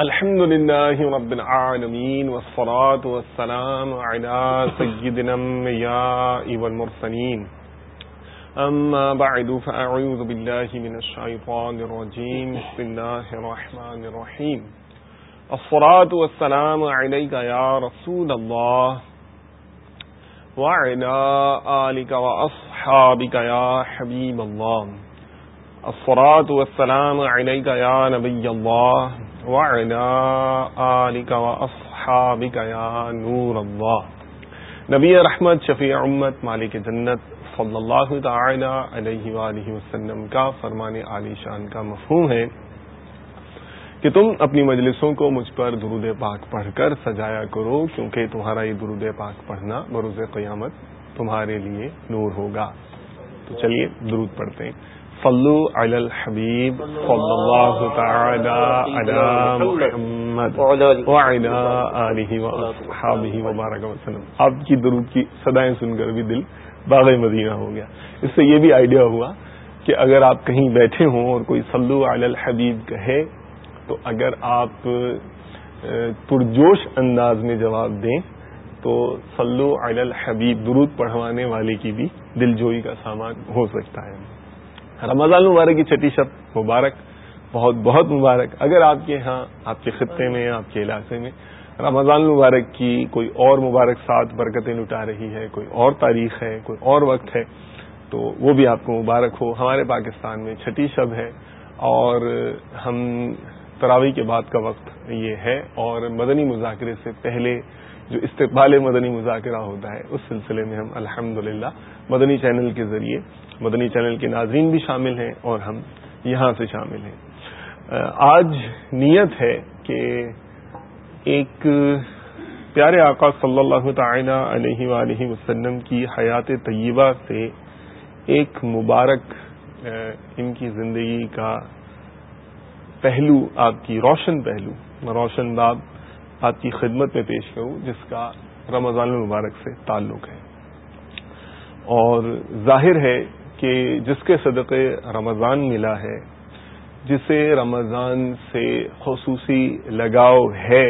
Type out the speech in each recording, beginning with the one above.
الحمد لله رب العالمين والصلاة والسلام على سيدنا الأنبياء والمرسلين أما بعد فأعوذ بالله من الشيطان الرجيم بسم الله الرحمن الرحيم الصلاة والسلام عليك يا رسول الله وعلى آلك وأصحابك يا حبيب الله الصلاة والسلام عليك يا نبي الله وعلى آلك وأصحابك يا نور الله نبی رحمت، شفیع امت، مالک جنت صلی اللہ تعالی علیہ وآلہ وسلم کا فرمان عالی شان کا مفہوم ہے کہ تم اپنی مجلسوں کو مجھ پر درود پاک پڑھ کر سجایا کرو، کیونکہ تمہارا یہ درود پاک پڑھنا بروز قیامت تمہارے لیے نور ہوگا۔ تو چلیے، درود پڑھتے ہیں۔ صلو علی الحبیب صلی اللہ تعالی علی محمد وعلی آلہ واصحابہ وبارک وسلم. آپ کی درود کی صدایں سن کر بھی دل باغ مدینہ ہو گیا. اس سے یہ بھی آئیڈیا ہوا کہ اگر آپ کہیں بیٹھے ہوں اور کوئی صلو علی الحبیب کہے تو اگر آپ پرجوش انداز میں جواب دیں تو صلو علی الحبیب درود پڑھوانے والے کی بھی دل جوئی کا سامان ہو سکتا ہے۔ رمضان مبارک کی چھٹی شب مبارک، بہت بہت مبارک۔ اگر آپ کے ہاں آپ کے خطے میں، آپ کے علاقے میں رمضان مبارک کی کوئی اور مبارک ساتھ برکتیں لٹا رہی ہے کوئی اور تاریخ ہے، کوئی اور وقت ہے، تو وہ بھی آپ کو مبارک ہو۔ ہمارے پاکستان میں چھٹی شب ہے اور ہم تراوی کے بعد کا وقت یہ ہے اور مدنی مذاکرے سے پہلے جو استقبال مدنی مذاکرہ ہوتا ہے، اس سلسلے میں ہم الحمد مدنی چینل کے ذریعے مدنی چینل کے ناظرین بھی شامل ہیں اور ہم یہاں سے شامل ہیں۔ آج نیت ہے کہ ایک پیارے آقا صلی اللہ تعالی علیہ وآلہ وسلم کی حیات طیبہ سے ایک مبارک ان کی زندگی کا پہلو، آپ کی روشن پہلو روشن باب آپ کی خدمت میں پیش کروں، جس کا رمضان المبارک سے تعلق ہے۔ اور ظاہر ہے کہ جس کے صدقے رمضان ملا ہے، جسے رمضان سے خصوصی لگاؤ ہے،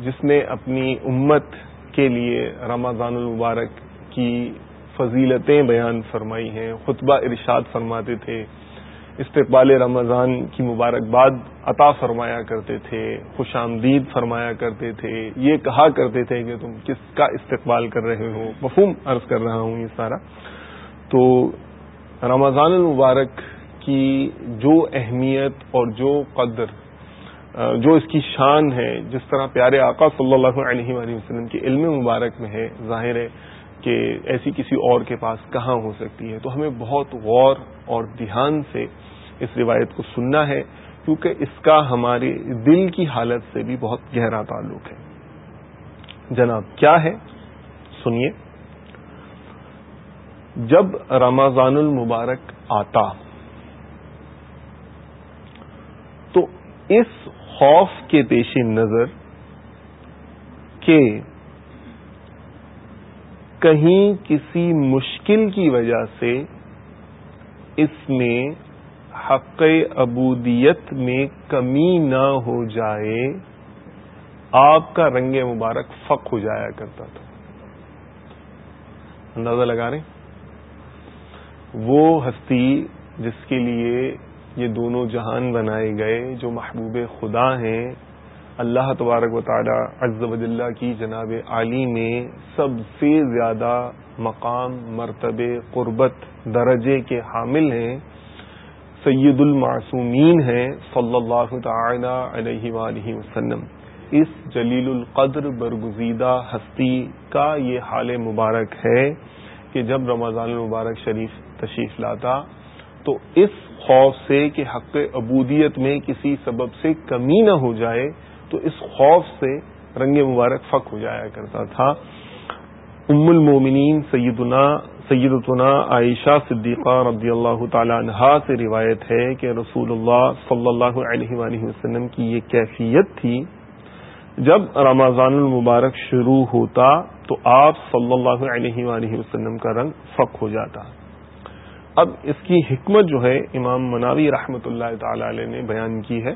جس نے اپنی امت کے لیے رمضان المبارک کی فضیلتیں بیان فرمائی ہیں، خطبہ ارشاد فرماتے تھے، استقبال رمضان کی مبارکباد عطا فرمایا کرتے تھے، خوش آمدید فرمایا کرتے تھے، یہ کہا کرتے تھے کہ تم کس کا استقبال کر رہے ہو، مفہوم عرض کر رہا ہوں یہ سارا۔ تو رمضان المبارک کی جو اہمیت اور جو قدر جو اس کی شان ہے، جس طرح پیارے آقا صلی اللہ علیہ وآلہ وسلم کے علم مبارک میں ہے، ظاہر ہے کہ ایسی کسی اور کے پاس کہاں ہو سکتی ہے؟ تو ہمیں بہت غور اور دھیان سے اس روایت کو سننا ہے، کیونکہ اس کا ہمارے دل کی حالت سے بھی بہت گہرا تعلق ہے۔ جناب، کیا ہے؟ سنیے۔ جب رمضان المبارک آتا، تو اس خوف کے پیش نظر کہ کہیں کسی مشکل کی وجہ سے اس میں حق ابودیت میں کمی نہ ہو جائے، آپ کا رنگ مبارک فق ہو جایا کرتا تھا۔ اندازہ لگا رہے ہیں؟ وہ ہستی جس کے لیے یہ دونوں جہان بنائے گئے جو محبوب خدا ہیں، اللہ تبارک و تعالی عز و جلہ کی جناب عالی میں سب سے زیادہ مقام مرتبے قربت درجے کے حامل ہیں، سید المعصومین ہیں، صلی اللہ تعالی علیہ وآلہ وسلم۔ اس جلیل القدر برگزیدہ ہستی کا یہ حال مبارک ہے کہ جب رمضان المبارک شریف تشریف لاتا، تو اس خوف سے کہ حق عبودیت میں کسی سبب سے کمی نہ ہو جائے، تو اس خوف سے رنگ مبارک فق ہو جایا کرتا تھا۔ ام المومنین سیدنا، سیدتنا عائشہ صدیقہ رضی اللہ تعالی عنہا سے روایت ہے کہ رسول اللہ صلی اللہ علیہ وآلہ وسلم کی یہ کیفیت تھی۔ جب رمضان المبارک شروع ہوتا، تو آپ صلی اللہ علیہ وآلہ وسلم کا رنگ فق ہو جاتا۔ اب اس کی حکمت جو ہے امام مناوی رحمۃ اللہ تعالی علیہ نے بیان کی ہے،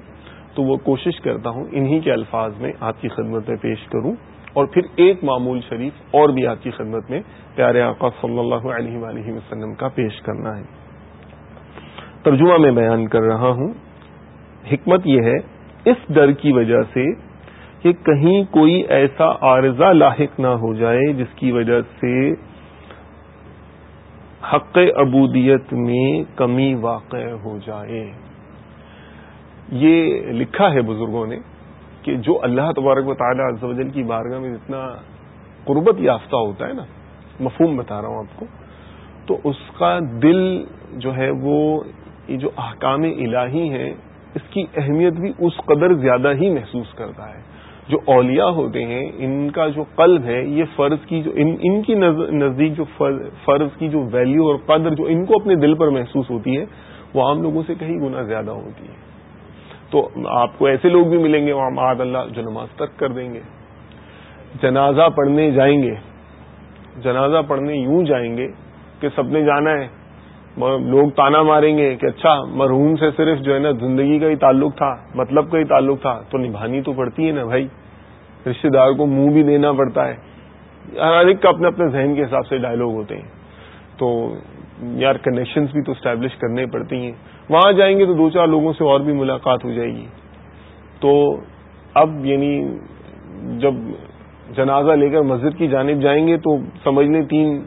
تو وہ کوشش کرتا ہوں انہی کے الفاظ میں آپ کی خدمت میں پیش کروں اور پھر ایک معمول شریف اور بھی آپ کی خدمت میں پیارے آقا صلی اللہ علیہ وآلہ وسلم کا پیش کرنا ہے۔ ترجمہ میں بیان کر رہا ہوں۔ حکمت یہ ہے، اس ڈر کی وجہ سے کہ کہیں کوئی ایسا عارضہ لاحق نہ ہو جائے جس کی وجہ سے حق عبودیت میں کمی واقع ہو جائے۔ یہ لکھا ہے بزرگوں نے کہ جو اللہ تبارک و تعالیٰ عز کی بارگاہ میں جتنا قربت یافتہ ہوتا ہے نا، مفہوم بتا رہا ہوں آپ کو، تو اس کا دل جو ہے وہ، یہ جو احکام الہی ہیں، اس کی اہمیت بھی اس قدر زیادہ ہی محسوس کرتا ہے۔ جو اولیاء ہوتے ہیں، ان کا جو قلب ہے، یہ فرض کی جو ان ان کی نزدیک جو فرض کی جو ویلیو اور قدر جو ان کو اپنے دل پر محسوس ہوتی ہے، وہ عام لوگوں سے کہیں گنا زیادہ ہوتی ہے۔ تو آپ کو ایسے لوگ بھی ملیں گے وہاں معاد اللہ جو نماز ترک کر دیں گے۔ جنازہ پڑھنے جائیں گے۔ جنازہ پڑھنے یوں جائیں گے کہ سب نے جانا ہے۔ لوگ تانا ماریں گے کہ اچھا مرحوم سے صرف جو ہے نا زندگی کا ہی تعلق تھا مطلب کا ہی تعلق تھا، تو نبھانی تو پڑتی ہے نا بھائی۔ رشتے دار کو منہ بھی دینا پڑتا ہے۔ ہر ایک کا اپنے اپنے ذہن کے حساب سے ڈائلگ ہوتے ہیں۔ تو یار کنیکشنز بھی تو اسٹیبلش کرنے پڑتی ہیں۔ وہاں جائیں گے تو دو چار لوگوں سے اور بھی ملاقات ہو جائے گی۔ تو اب یعنی جب جنازہ لے کر مسجد کی جانب جائیں گے تو سمجھ لیں تین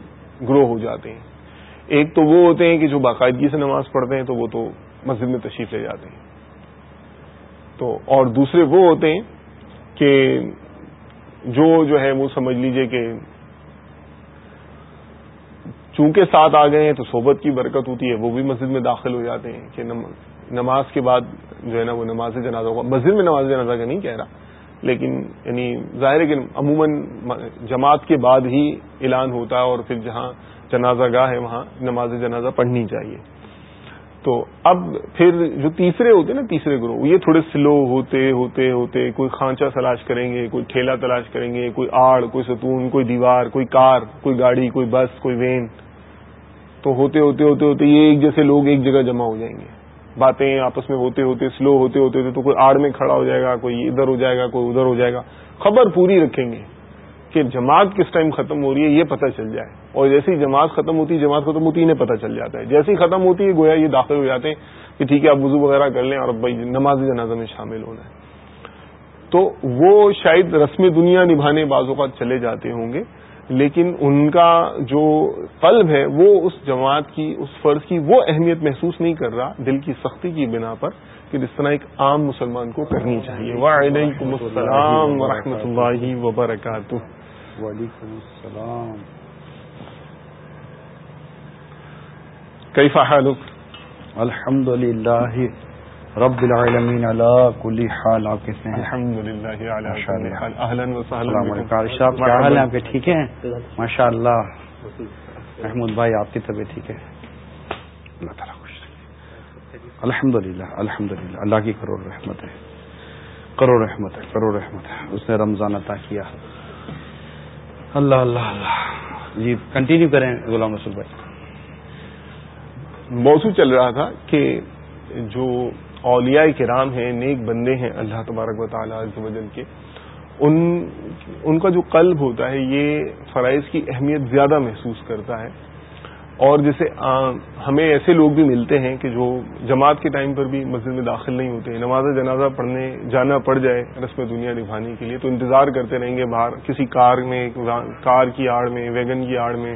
گروہ ہو جاتے ہیں۔ ایک تو وہ ہوتے ہیں کہ جو باقاعدگی سے نماز پڑھتے ہیں تو وہ تو مسجد میں تشریف لے جاتے ہیں۔ تو اور دوسرے وہ ہوتے ہیں کہ جو جو ہے وہ سمجھ لیجیے کہ چونکہ ساتھ آ گئے ہیں تو صحبت کی برکت ہوتی ہے، وہ بھی مسجد میں داخل ہو جاتے ہیں کہ نماز کے بعد جو ہے نا وہ نماز جنازہ ہوگا مسجد میں نماز جنازہ کا نہیں کہہ رہا، لیکن یعنی ظاہر ہے کہ عموماً جماعت کے بعد ہی اعلان ہوتا ہے اور پھر جہاں جنازہ گاہ ہے وہاں، نماز جنازہ پڑھنی چاہیے۔ تو اب پھر جو تیسرے ہوتے ہیں نا، تیسرے گروہ یہ تھوڑے سلو ہوتے ہوتے ہوتے، کوئی خانچہ تلاش کریں گے، کوئی ٹھیلا تلاش کریں گے، کوئی آڑ، کوئی ستون، کوئی دیوار، کوئی کار، کوئی گاڑی، کوئی بس، کوئی وین۔ تو ہوتے ہوتے ہوتے ہوتے یہ ایک جیسے لوگ ایک جگہ جمع ہو جائیں گے۔ باتیں آپس میں ہوتے ہوتے، سلو ہوتے ہوتے ہوتے تو کوئی آڑ میں کھڑا ہو جائے گا، کوئی ادھر ہو جائے گا، کوئی ادھر ہو جائے گا۔ خبر پوری رکھیں گے۔ کہ جماعت کس ٹائم ختم ہو رہی ہے یہ پتہ چل جائے۔ اور جیسی جماعت ختم ہوتی ہے، جماعت ختم ہوتی ہے، انہیں پتہ چل جاتا ہے۔ جیسی ختم ہوتی ہے، گویا یہ داخل ہو جاتے ہیں کہ ٹھیک ہے، آپ وضو وغیرہ کر لیں اور بھائی نماز جنازہ میں شامل ہونا ہے۔ تو وہ شاید رسم دنیا نبھانے بعض اوقات چلے جاتے ہوں گے، لیکن ان کا جو قلب ہے، وہ اس جماعت کی، اس فرض کی وہ اہمیت محسوس نہیں کر رہا، دل کی سختی کی بنا پر کہ جس طرح ایک عام مسلمان کو کرنی چاہیے۔ وعلیکم السلام ورحمۃ اللہ وبرکاتہ۔ وعلیکم السلام۔ کیف حالک؟ الحمد للہ رب العالمین علی کل حال آپ کیسے ہیں؟ الحمد للہ اہلا وسہلا السلام کیا حال ہے آپ کے ٹھیک ہیں؟ ماشاء اللہ محمود بھائی آپ کی طبیعت ٹھیک ہے؟ اللہ تعالیٰ خوش الحمد للہ الحمد للہ اللہ کی کروڑ رحمت ہے۔ کروڑ رحمت ہے کروڑ رحمت ہے۔ اس نے رمضان عطا کیا۔ اللہ اللہ اللہ۔ جی کنٹینیو کریں غلام رسول بھائی۔ موضوع چل رہا تھا کہ جو اولیاء کرام ہیں، نیک بندے ہیں اللہ تبارک و تعالیٰ وجل کے، ان ان کا جو قلب ہوتا ہے، یہ فرائض کی اہمیت زیادہ محسوس کرتا ہے۔ اور جیسے ہمیں ایسے لوگ بھی ملتے ہیں کہ جو جماعت کے ٹائم پر بھی مسجد میں داخل نہیں ہوتے، نماز جنازہ پڑھنے، جانا پڑ جائے رسم دنیا نبھانے کے لیے، تو انتظار کرتے رہیں گے باہر، کسی کار میں، کار کی آڑ میں، ویگن کی آڑ میں،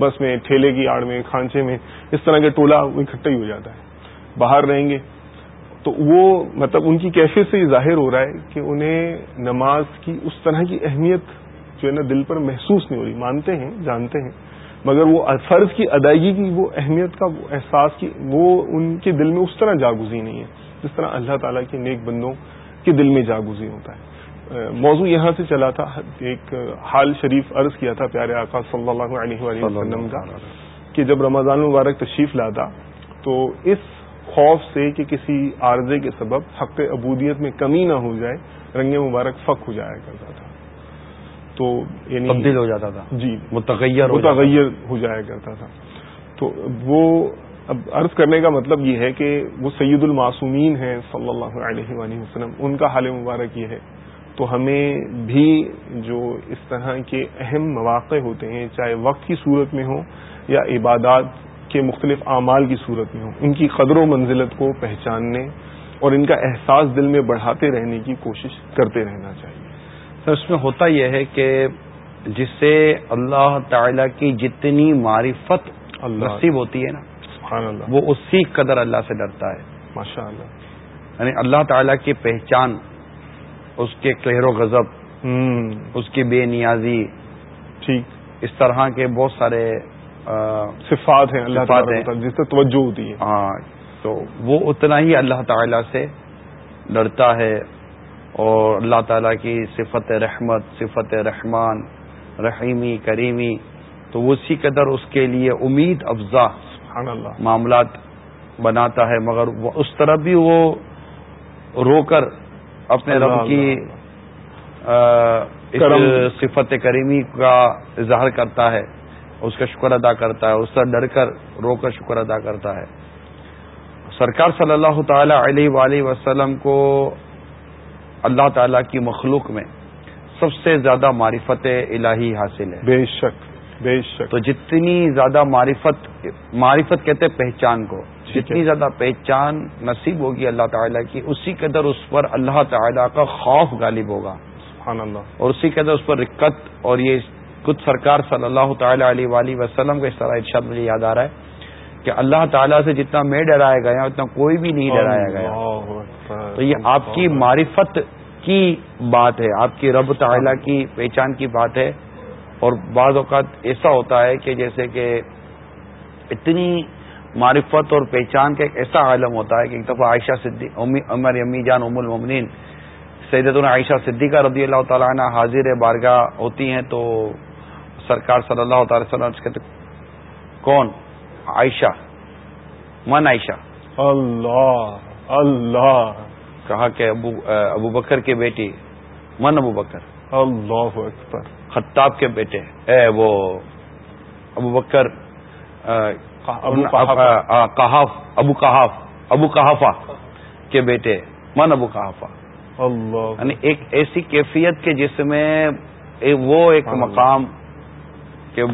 بس میں، ٹھیلے کی آڑ میں، کھانچے میں، اس طرح کے ٹولہ اکٹھا ہی ہو جاتا ہے، باہر رہیں گے۔ تو وہ مطلب ان کی کیفیت سے یہ ظاہر ہو رہا ہے کہ انہیں نماز کی اس طرح کی اہمیت جو ہے نا دل پر محسوس نہیں ہو رہی، مانتے ہیں، جانتے ہیں مگر وہ فرض کی ادائیگی کی وہ اہمیت کا وہ احساس کی وہ ان کے دل میں اس طرح جاگزی نہیں ہے جس طرح اللہ تعالیٰ کے نیک بندوں کے دل میں جاگزی ہوتا ہے۔ موضوع یہاں سے چلا تھا ایک حال شریف عرض کیا تھا پیارے آقا صلی اللہ علیہ وسلم کا کہ جب رمضان مبارک تشریف لاتا تو اس خوف سے کہ کسی عارضے کے سبب حق عبودیت میں کمی نہ ہو جائے رنگ مبارک فق ہو جایا کرتا تھا۔ تو یعنی تبدیل ہو جاتا تھا۔ جی۔ متغیر متغیر ہو جایا کرتا تھا۔ تو وہ اب عرض کرنے کا مطلب یہ ہے کہ وہ سید المعصومین ہیں صلی اللہ علیہ وآلہ وسلم۔ ان کا حال مبارک یہ ہے۔ تو ہمیں بھی جو اس طرح کے اہم مواقع ہوتے ہیں چاہے وقت کی صورت میں ہوں یا عبادات کے مختلف اعمال کی صورت میں ہوں ان کی قدر و منزلت کو پہچاننے اور ان کا احساس دل میں بڑھاتے رہنے کی کوشش کرتے رہنا چاہیے۔ سر اس میں ہوتا یہ ہے کہ جس سے اللہ تعالی کی جتنی معرفت نصیب ہوتی ہے نا سبحان اللہ۔ وہ اسی قدر اللہ سے ڈرتا ہے۔ ماشاء اللہ۔ یعنی اللہ تعالیٰ کی پہچان اس کے قہر و غضب اس کی بے نیازی ٹھیک۔ اس طرح کے بہت سارے صفات ہیں اللہ تعالیٰ جس سے توجہ ہوتی ہے۔ ہاں تو وہ اتنا ہی اللہ تعالیٰ سے ڈرتا ہے۔ اور اللہ تعالیٰ کی صفت رحمت صفت رحمان رحیمی کریمی تو اسی قدر اس کے لیے امید افزا سبحان اللہ۔ معاملات بناتا ہے مگر وہ اس طرح بھی وہ رو کر اپنے رب کی صفت کریمی کا اظہار کرتا ہے اس کا شکر ادا کرتا ہے اس سے ڈر کر رو کر شکر ادا کرتا ہے۔ سرکار صلی اللہ تعالی علیہ وآلہ وسلم کو اللہ تعالی کی مخلوق میں سب سے زیادہ معرفت الہی حاصل ہے۔ بے شک بے شک۔ تو جتنی زیادہ معرفت معرفت کہتے پہچان کو جتنی زیادہ پہچان نصیب ہوگی اللہ تعالیٰ کی اسی قدر اس پر اللہ تعالیٰ کا خوف غالب ہوگا۔ سبحان اللہ۔ اور اسی قدر اس پر رکت اور یہ کچھ سرکار صلی اللہ تعالی علیہ وآلہ وسلم کا اس طرح ارشاد مجھے یاد آ رہا ہے۔ کہ اللہ تعالیٰ سے جتنا میں ڈرایا گیا اتنا کوئی بھی نہیں ڈرایا گیا۔ تو یہ آپ کی معرفت کی بات ہے آپ کی رب تعالیٰ کی پہچان کی بات ہے۔ اور بعض اوقات ایسا ہوتا ہے کہ جیسے کہ اتنی معرفت اور پہچان کا ایک ایسا عالم ہوتا ہے کہ ایک دفعہ عائشہ صدیق عمر امی جان ام المنین سیدت عائشہ صدیقہ رضی اللہ تعالیٰ عنہ حاضر بارگاہ ہوتی ہیں تو سرکار صلی اللہ تعالی وسلم کہتے کون؟ عائشہ من عائشہ۔ اللہ اللہ۔ کہا کہ ابو ابو بکر کی بیٹی من ابو بکر۔ اللہ اکبر۔ خطاب کے بیٹے اے وہ ابو بکر کہاف ابو کہاف ابو کہافا کے بیٹے من ابو کہافا یعنی ایک ایسی کیفیت کے جس میں وہ ایک مقام کہ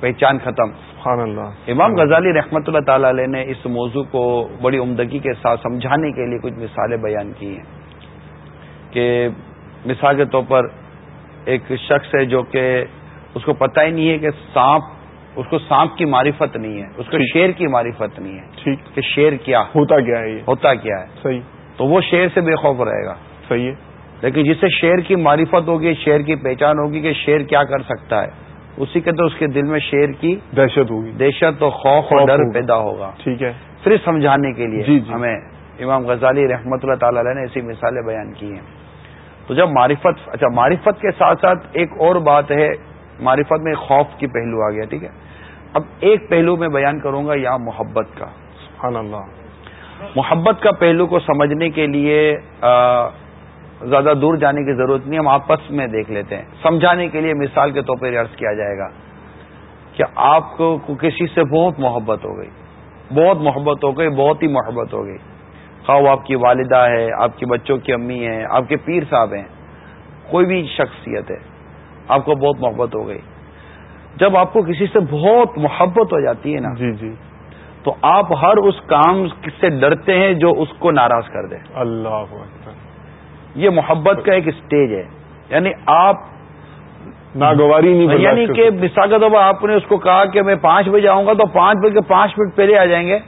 پہچان ختم۔ سبحان اللہ۔ امام غزالی رحمت اللہ تعالی علیہ نے اس موضوع کو بڑی عمدگی کے ساتھ سمجھانے کے لیے کچھ مثالیں بیان کی ہیں۔ کہ مثال کے طور پر ایک شخص ہے جو کہ اس کو پتہ ہی نہیں ہے کہ سانپ اس کو سانپ کی معرفت نہیں ہے اس کو شیر کی معرفت نہیں ہے۔ ٹھیک۔ کہ شیر کیا؟ ہوتا کیا ہے ہوتا کیا ہے؟ صحیح۔ تو وہ شیر سے بے خوف رہے گا۔ صحیح ہے۔ لیکن جسے شیر کی معرفت ہوگی شیر کی پہچان ہوگی کہ شیر کیا کر سکتا ہے۔ اسی کے تو اس کے دل میں شیر کی دہشت ہوگی۔ دہشت اور خوف اور ڈر پیدا ہوگا۔ ٹھیک ہے۔ پھر سمجھانے کے لیے جی جی۔ ہمیں امام غزالی رحمت اللہ تعالی علیہ نے ایسی مثالیں بیان کی ہیں۔ تو جب معرفت اچھا معرفت کے ساتھ ساتھ ایک اور بات ہے معرفت میں خوف کی پہلو آ گیا ٹھیک ہے۔ اب ایک پہلو میں بیان کروں گا یا محبت کا۔ سبحان اللہ۔ محبت کا پہلو کو سمجھنے کے لیے زیادہ دور جانے کی ضرورت نہیں ہم آپس میں دیکھ لیتے ہیں۔ سمجھانے کے لیے مثال کے طور پر عرض کیا جائے گا کہ آپ کو کسی سے بہت محبت ہو گئی۔ بہت محبت ہو گئی بہت ہی محبت ہو گئی۔ خواہ آپ کی والدہ ہے آپ کے بچوں کی امی ہے آپ کے پیر صاحب ہیں کوئی بھی شخصیت ہے آپ کو بہت محبت ہو گئی۔ جب آپ کو کسی سے بہت محبت ہو جاتی ہے نا جی جی۔ تو آپ ہر اس کام سے ڈرتے ہیں جو اس کو ناراض کر دے۔ اللہ یہ محبت کا ایک اسٹیج ہے۔ یعنی آپ ناگواری نہیں یعنی کہ مثال طور پر آپ نے اس کو کہا کہ میں پانچ بجے آؤں گا تو پانچ بجے پانچ منٹ پہلے آ جائیں گے۔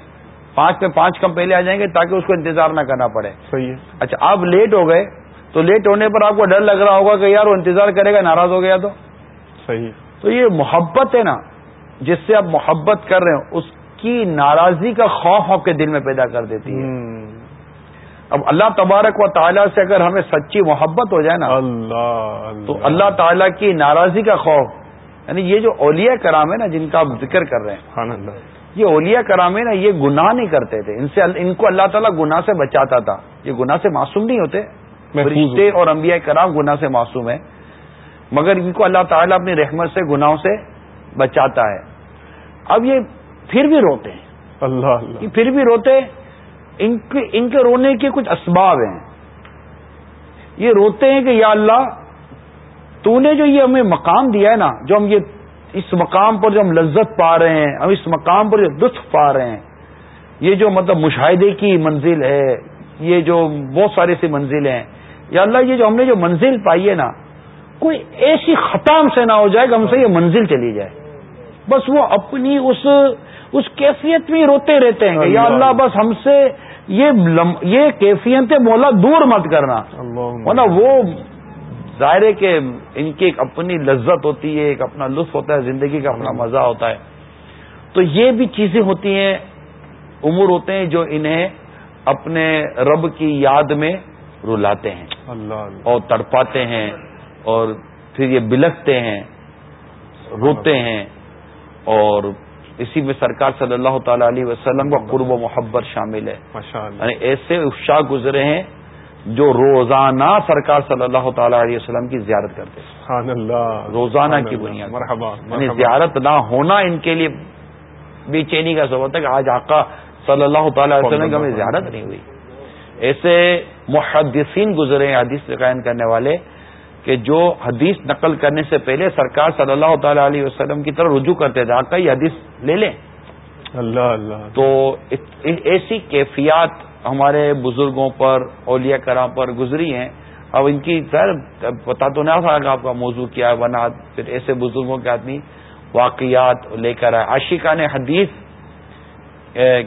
پانچ میں پانچ کم پہلے آ جائیں گے تاکہ اس کو انتظار نہ کرنا پڑے۔ صحیح ہے۔ اچھا آپ لیٹ ہو گئے تو لیٹ ہونے پر آپ کو ڈر لگ رہا ہوگا کہ یار وہ انتظار کرے گا ناراض ہو گیا تو۔ صحیح تو یہ محبت ہے نا جس سے آپ محبت کر رہے ہیں اس کی ناراضی کا خوف آپ کے دل میں پیدا کر دیتی ہے۔ اب اللہ تبارک و تعالیٰ سے اگر ہمیں سچی محبت ہو جائے نا اللہ تو اللہ تعالیٰ کی ناراضی کا خوف یعنی یہ جو اولیاء کرام ہے نا جن کا آپ ذکر کر رہے ہیں اللہ۔ یہ اولیاء کرام ہے نا یہ گناہ نہیں کرتے تھے۔ ان سے ان کو اللہ تعالیٰ گناہ سے بچاتا تھا۔ یہ گناہ سے معصوم نہیں ہوتے۔ فرشتے اور انبیاء کرام گناہ سے معصوم ہیں۔ مگر ان کو اللہ تعالیٰ اپنی رحمت سے گناہوں سے بچاتا ہے۔ اب یہ پھر بھی روتے ہیں۔ اللہ اللہ۔ پھر بھی روتے ان کے ان کے رونے کے کچھ اسباب ہیں۔ یہ روتے ہیں کہ یا اللہ، تو نے جو یہ ہمیں مقام دیا ہے نا، جو ہم یہ اس مقام پر جو ہم لذت پا رہے ہیں، ہم اس مقام پر جو لطف پا رہے ہیں، یہ جو مطلب مشاہدے کی منزل ہے، یہ جو بہت ساری سی منزل ہیں۔ یا اللہ، یہ جو ہم نے جو منزل پائی ہے نا، کوئی ایسی ختم سے نہ ہو جائے کہ ہم سے یہ منزل چلی جائے۔ بس وہ اپنی اس اس کیفیت میں روتے رہتے ہیں یا اللہ بس ہم سے یہ یہ کیفیت مولا دور مت کرنا۔ مطلب وہ ظاہر کہ ان کی ایک اپنی لذت ہوتی ہے ایک اپنا لطف ہوتا ہے زندگی کا اپنا مزہ ہوتا ہے۔ تو یہ بھی چیزیں ہوتی ہیں امور ہوتے ہیں جو انہیں اپنے رب کی یاد میں رلاتے ہیں۔ اللہ اور تڑپاتے ہیں اور پھر یہ بلکتے ہیں روتے ہیں اور اسی میں سرکار صلی اللہ تعالی علیہ وسلم کا قرب و محبت شامل ہے۔ یعنی ایسے افشا گزرے ہیں جو روزانہ سرکار صلی اللہ تعالی علیہ وسلم کی زیارت کرتے ہیں۔ روزانہ کی بنیاد۔ یعنی زیارت نہ ہونا ان کے لیے بے چینی کا سبب ہے کہ آج آقا صلی اللہ تعالی علیہ وسلم کی ہمیں زیارت نہیں ہوئی۔ ایسے محدثین گزرے ہیں حدیث قائم کرنے والے۔ کہ جو حدیث نقل کرنے سے پہلے سرکار صلی اللہ تعالی علیہ وسلم کی طرف رجوع کرتے تھے آقا یہ حدیث لے لیں۔ اللہ اللہ۔ تو ایسی کیفیات ہمارے بزرگوں پر اولیاء کرام پر گزری ہیں۔ اب ان کی سر پتا تو نہ تھا کہ آپ کا موضوع کیا ہے ورنہ پھر ایسے بزرگوں کے آدمی واقعات لے کر آئے۔ عاشقہ نے حدیث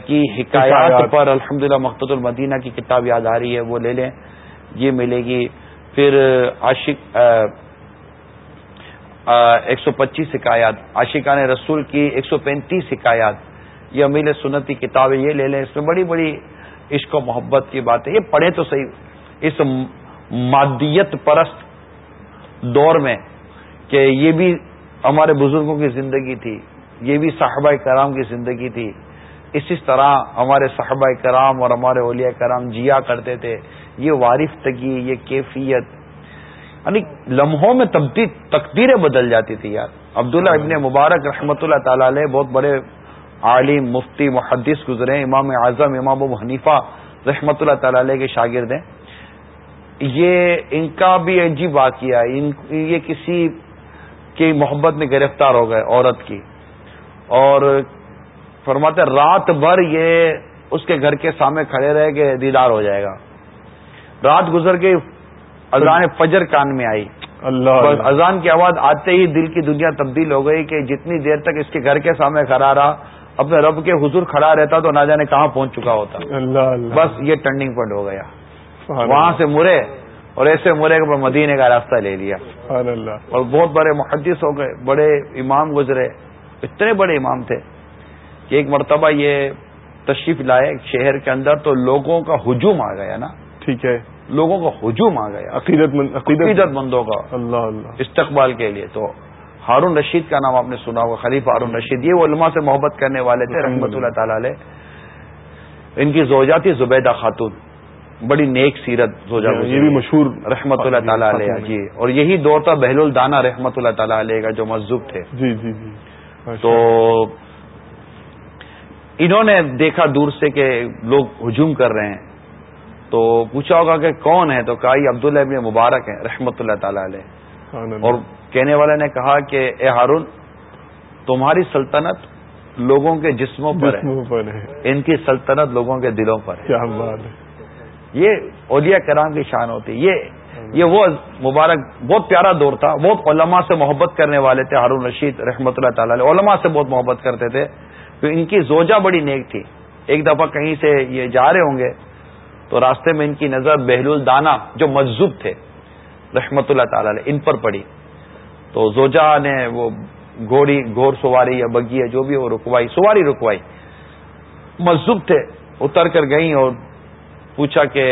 کی حکایات پر الحمد للہ المدینہ کی کتاب یاد آ رہی ہے وہ لے لیں۔ یہ ملے گی پھر عاشق ایک سو پچیس حکایات، عاشقان رسول کی ایک سو پینتیس حکایات، یہ امیل سنتی کتابیں یہ لے لیں، اس میں بڑی بڑی عشق و محبت کی بات ہے یہ پڑھیں تو صحیح۔ اس مادیت پرست دور میں کہ یہ بھی ہمارے بزرگوں کی زندگی تھی، یہ بھی صاحبہ کرام کی زندگی تھی۔ اسی طرح ہمارے صحابہ کرام اور ہمارے اولیاء کرام جیا کرتے تھے۔ یہ وارفتگی، یہ کیفیت۔ یعنی لمحوں میں تبدیل تقدیریں بدل جاتی تھی یار۔ عبداللہ ابن مبارک رحمۃ اللہ تعالی علیہ بہت بڑے عالم، مفتی، محدث گزرے، امام اعظم، امام ابو حنیفہ رحمۃ اللہ تعالی علیہ کے شاگرد ہیں۔ یہ ان کا بھی عجیب واقعہ یہ کسی کی محبت میں گرفتار ہو گئے، عورت کی۔ اور فرماتے رات بھر یہ اس کے گھر کے سامنے کھڑے رہے کہ دیدار ہو جائے گا۔ رات گزر کے اذان فجر کان میں آئی۔ اللہ اذان کی آواز آتے ہی دل کی دنیا تبدیل ہو گئی کہ جتنی دیر تک اس کے گھر کے سامنے کھڑا رہا اپنے رب کے حضور کھڑا رہتا تو نہ جانے کہاں پہنچ چکا ہوتا۔ اللہ اللہ۔ بس یہ ٹرننگ پوائنٹ ہو گیا۔ وہاں سے مرے اور ایسے مرے کہ مدینے کا راستہ لے لیا۔ اور بہت بڑے محدث ہو گئے بڑے امام گزرے۔ اتنے بڑے امام تھے کہ ایک مرتبہ یہ تشریف لائے شہر کے اندر تو لوگوں کا ہجوم آ گیا نا۔ ٹھیک ہے۔ لوگوں کا ہجوم آ گیا عقیدت مند عقیدت مندوں کا۔ اللہ اللہ۔ استقبال کے لیے۔ تو ہارون رشید کا نام آپ نے سنا ہوگا خلیف ہارون رشید۔ یہ وہ علماء سے محبت کرنے والے تھے رحمت اللہ تعالی علیہ۔ ان کی زوجہ تھی زبیدہ خاتون بڑی نیک سیرت زوجہ یہ بھی مشہور رحمت اللہ تعالیٰ علیہ جی۔ اور یہی دور تھا بہل الدانہ رحمت اللہ تعالیٰ علیہ کا جو مزدور تھے۔ جی جی جی۔ تو انہوں نے دیکھا دور سے کہ لوگ ہجوم کر رہے ہیں۔ تو پوچھا ہوگا کہ کون ہے؟ تو یہ عبداللہ ابن مبارک ہے رحمت اللہ تعالی علیہ۔ اور کہنے والے نے کہا کہ اے ہارون تمہاری سلطنت لوگوں کے جسموں پر ہے۔ ان کی سلطنت لوگوں کے دلوں پر ہے۔ یہ اولیاء کرام کی شان ہوتی یہ یہ وہ مبارک بہت پیارا دور تھا۔ بہت علماء سے محبت کرنے والے تھے ہارون رشید رحمۃ اللہ تعالی علماء سے بہت محبت کرتے تھے۔ تو ان کی زوجہ بڑی نیک تھی۔ ایک دفعہ کہیں سے یہ جا رہے ہوں گے۔ تو راستے میں ان کی نظر بہل الدانا جو مجذوب تھے، رحمت اللہ تعالی ان پر پڑی۔ تو زوجا نے وہ گھوڑی، گھوڑ سواری یا بگی ہے جو بھی وہ رکوائی، سواری رکوائی۔ مجذوب تھے، اتر کر گئیں اور پوچھا کہ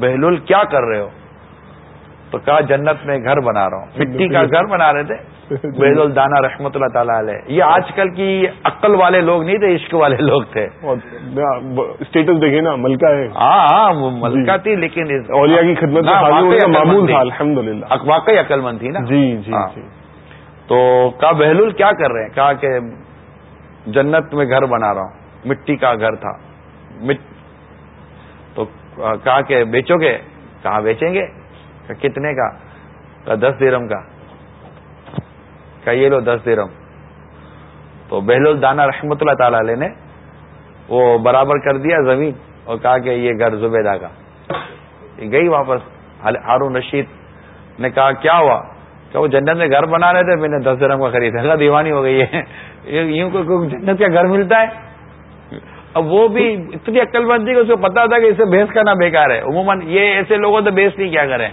بہلول کیا کر رہے ہو؟ تو کہا جنت میں گھر بنا رہا ہوں۔ مٹی کا گھر بنا رہے تھے۔ بید الدانہ رحمت اللہ تعالیٰ علیہ۔ یہ آج کل کی عقل والے لوگ نہیں تھے عشق والے لوگ تھے۔ اسٹیٹس دیکھے نا ملکہ ہے۔ ہاں ہاں ملکہ تھی لیکن اولیاء کی خدمت معمول تھا الحمد للہ واقعی عقل مند تھی نا؟ جی جی, ہاں۔ جی۔ تو کہا بہلول کیا کر رہے ہیں؟ کہا کہ جنت میں گھر بنا رہا ہوں۔ مٹی کا گھر تھا۔ تو کہا کہ بیچو گے؟ کہاں بیچیں گے؟ کتنے کا؟ دس دیرم کا۔ کہ یہ لو دس دیرم تو بہلول دانا رحمت اللہ تعالی علیہ نے وہ برابر کر دیا زمین اور کہا کہ یہ گھر زبیدہ کا۔ گئی واپس۔ ہارون رشید نے کہا، کیا ہوا؟ کہ وہ جنت میں گھر بنا رہے تھے، میں نے دس درم کا خریدا دیوانی ہو گئی ہے۔ یوں کوئی جنت کا گھر ملتا ہے۔ اب وہ بھی اتنی عقل بند تھی کہ اس کو پتا تھا کہ اسے بھینس کرنا بیکار ہے۔ عموماً یہ ایسے لوگوں تو بحث نہیں کیا کریں۔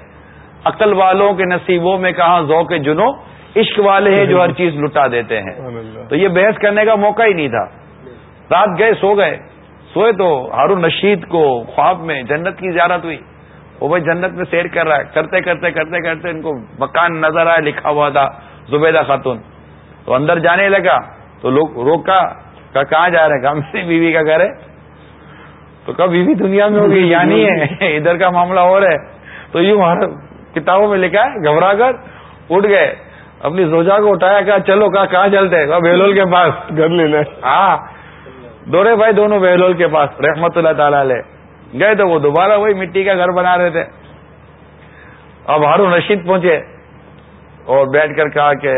عقل والوں کے نصیبوں میں کہاں ذوق جنو عشق والے ہیں جو ہر چیز لٹا دیتے ہیں۔ تو یہ بحث کرنے کا موقع ہی نہیں تھا۔ رات گئے سو گئے۔ سوئے تو ہارون رشید کو خواب میں جنت کی زیارت ہوئی۔ وہ بھائی جنت میں سیر کر رہا ہے۔ کرتے کرتے کرتے کرتے ان کو مکان نظر آیا لکھا ہوا تھا زبیدہ خاتون۔ تو اندر جانے لگا تو لوگ روکا کہاں جا رہے ہیں؟ کہا میری بیوی کا گھر ہے۔ تو کب بیوی دنیا میں ہوگی یعنی ہے ادھر کا معاملہ اور ہے۔ تو یوں کتابوں میں لکھا ہے گھبرا کر اٹھ گئے۔ اپنی زوجا کو اٹھایا، کہا، چلو، کہا، کہاں چلتے؟ کہا، بہلول کے پاس، گھر لینا ہاں۔ دورے بھائی دونوں بہلول کے پاس، رحمت اللہ تعالی علیہ۔ گئے تو وہ دوبارہ وہی مٹی کا گھر بنا رہے تھے۔ اب ہارون رشید پہنچے اور بیٹھ کر کہا کہ،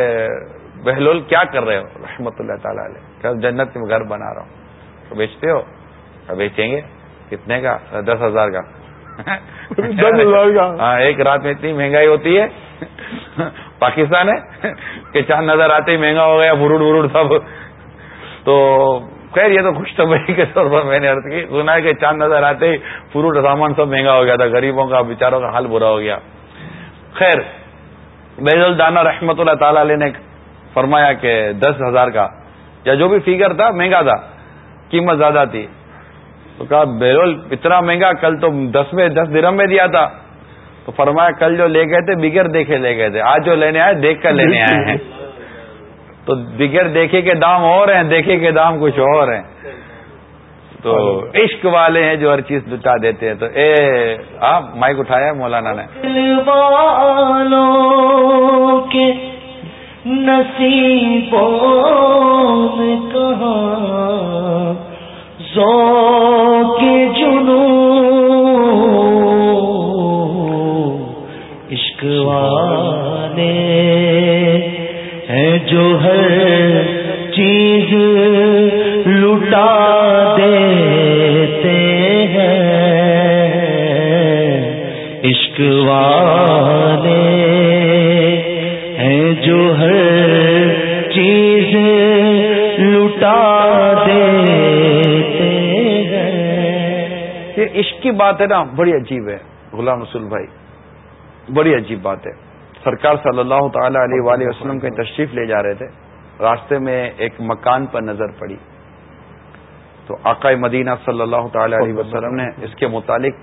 بہلول، کیا کر رہے ہو؟ رحمت اللہ تعالی علیہ۔ کہ جنت میں گھر بنا رہا ہوں۔ تو بیچتے ہو؟ بیچیں گے؟ کتنے کا؟ دس ہزار کا۔ ہاں ایک رات میں اتنی مہنگائی ہوتی ہے۔ پاکستان ہے کہ چاند نظر آتے ہی مہنگا ہو گیا فروٹ وروٹ سب۔ تو خیر، یہ تو خوش طبی کے طور پر میں نے کی۔ سنا ہے کہ چاند نظر آتے ہی فروٹ سامان سب مہنگا ہو گیا تھا، غریبوں کا، بیچاروں کا حال برا ہو گیا۔ خیر بیز الدانہ رحمت اللہ تعالی علیہ نے فرمایا کہ دس ہزار کا، یا جو بھی فیگر تھا، مہنگا تھا، قیمت زیادہ تھی۔ تو کہا، بیرول اتنا مہنگا، کل تو دس میں دس درم میں دیا تھا۔ تو فرمایا، کل جو لے گئے تھے بگر دیکھے لے گئے تھے۔ آج جو لینے آئے، دیکھ کر لینے آئے ہیں۔ تو بگر دیکھے کے دام اور ہیں، دیکھے کے دام کچھ اور ہیں۔ تو عشق والے ہیں جو ہر چیز لٹا دیتے ہیں۔ تو اے آپ مائک اٹھایا مولانا نے۔ نصیبوں میں کہاں ذوق جنو عشق والے ہیں جو ہر چیز لٹا دیتے ہیں۔ عشق والے بات ہے نا، بڑی عجیب ہے، غلام رسول بھائی، بڑی عجیب بات ہے۔ سرکار صلی اللہ تعالی علیہ وآلہ وسلم کہیں تشریف لے جا رہے تھے، راستے میں ایک مکان پر نظر پڑی۔ تو آقا مدینہ صلی اللہ تعالی علیہ وسلم نے اس کے متعلق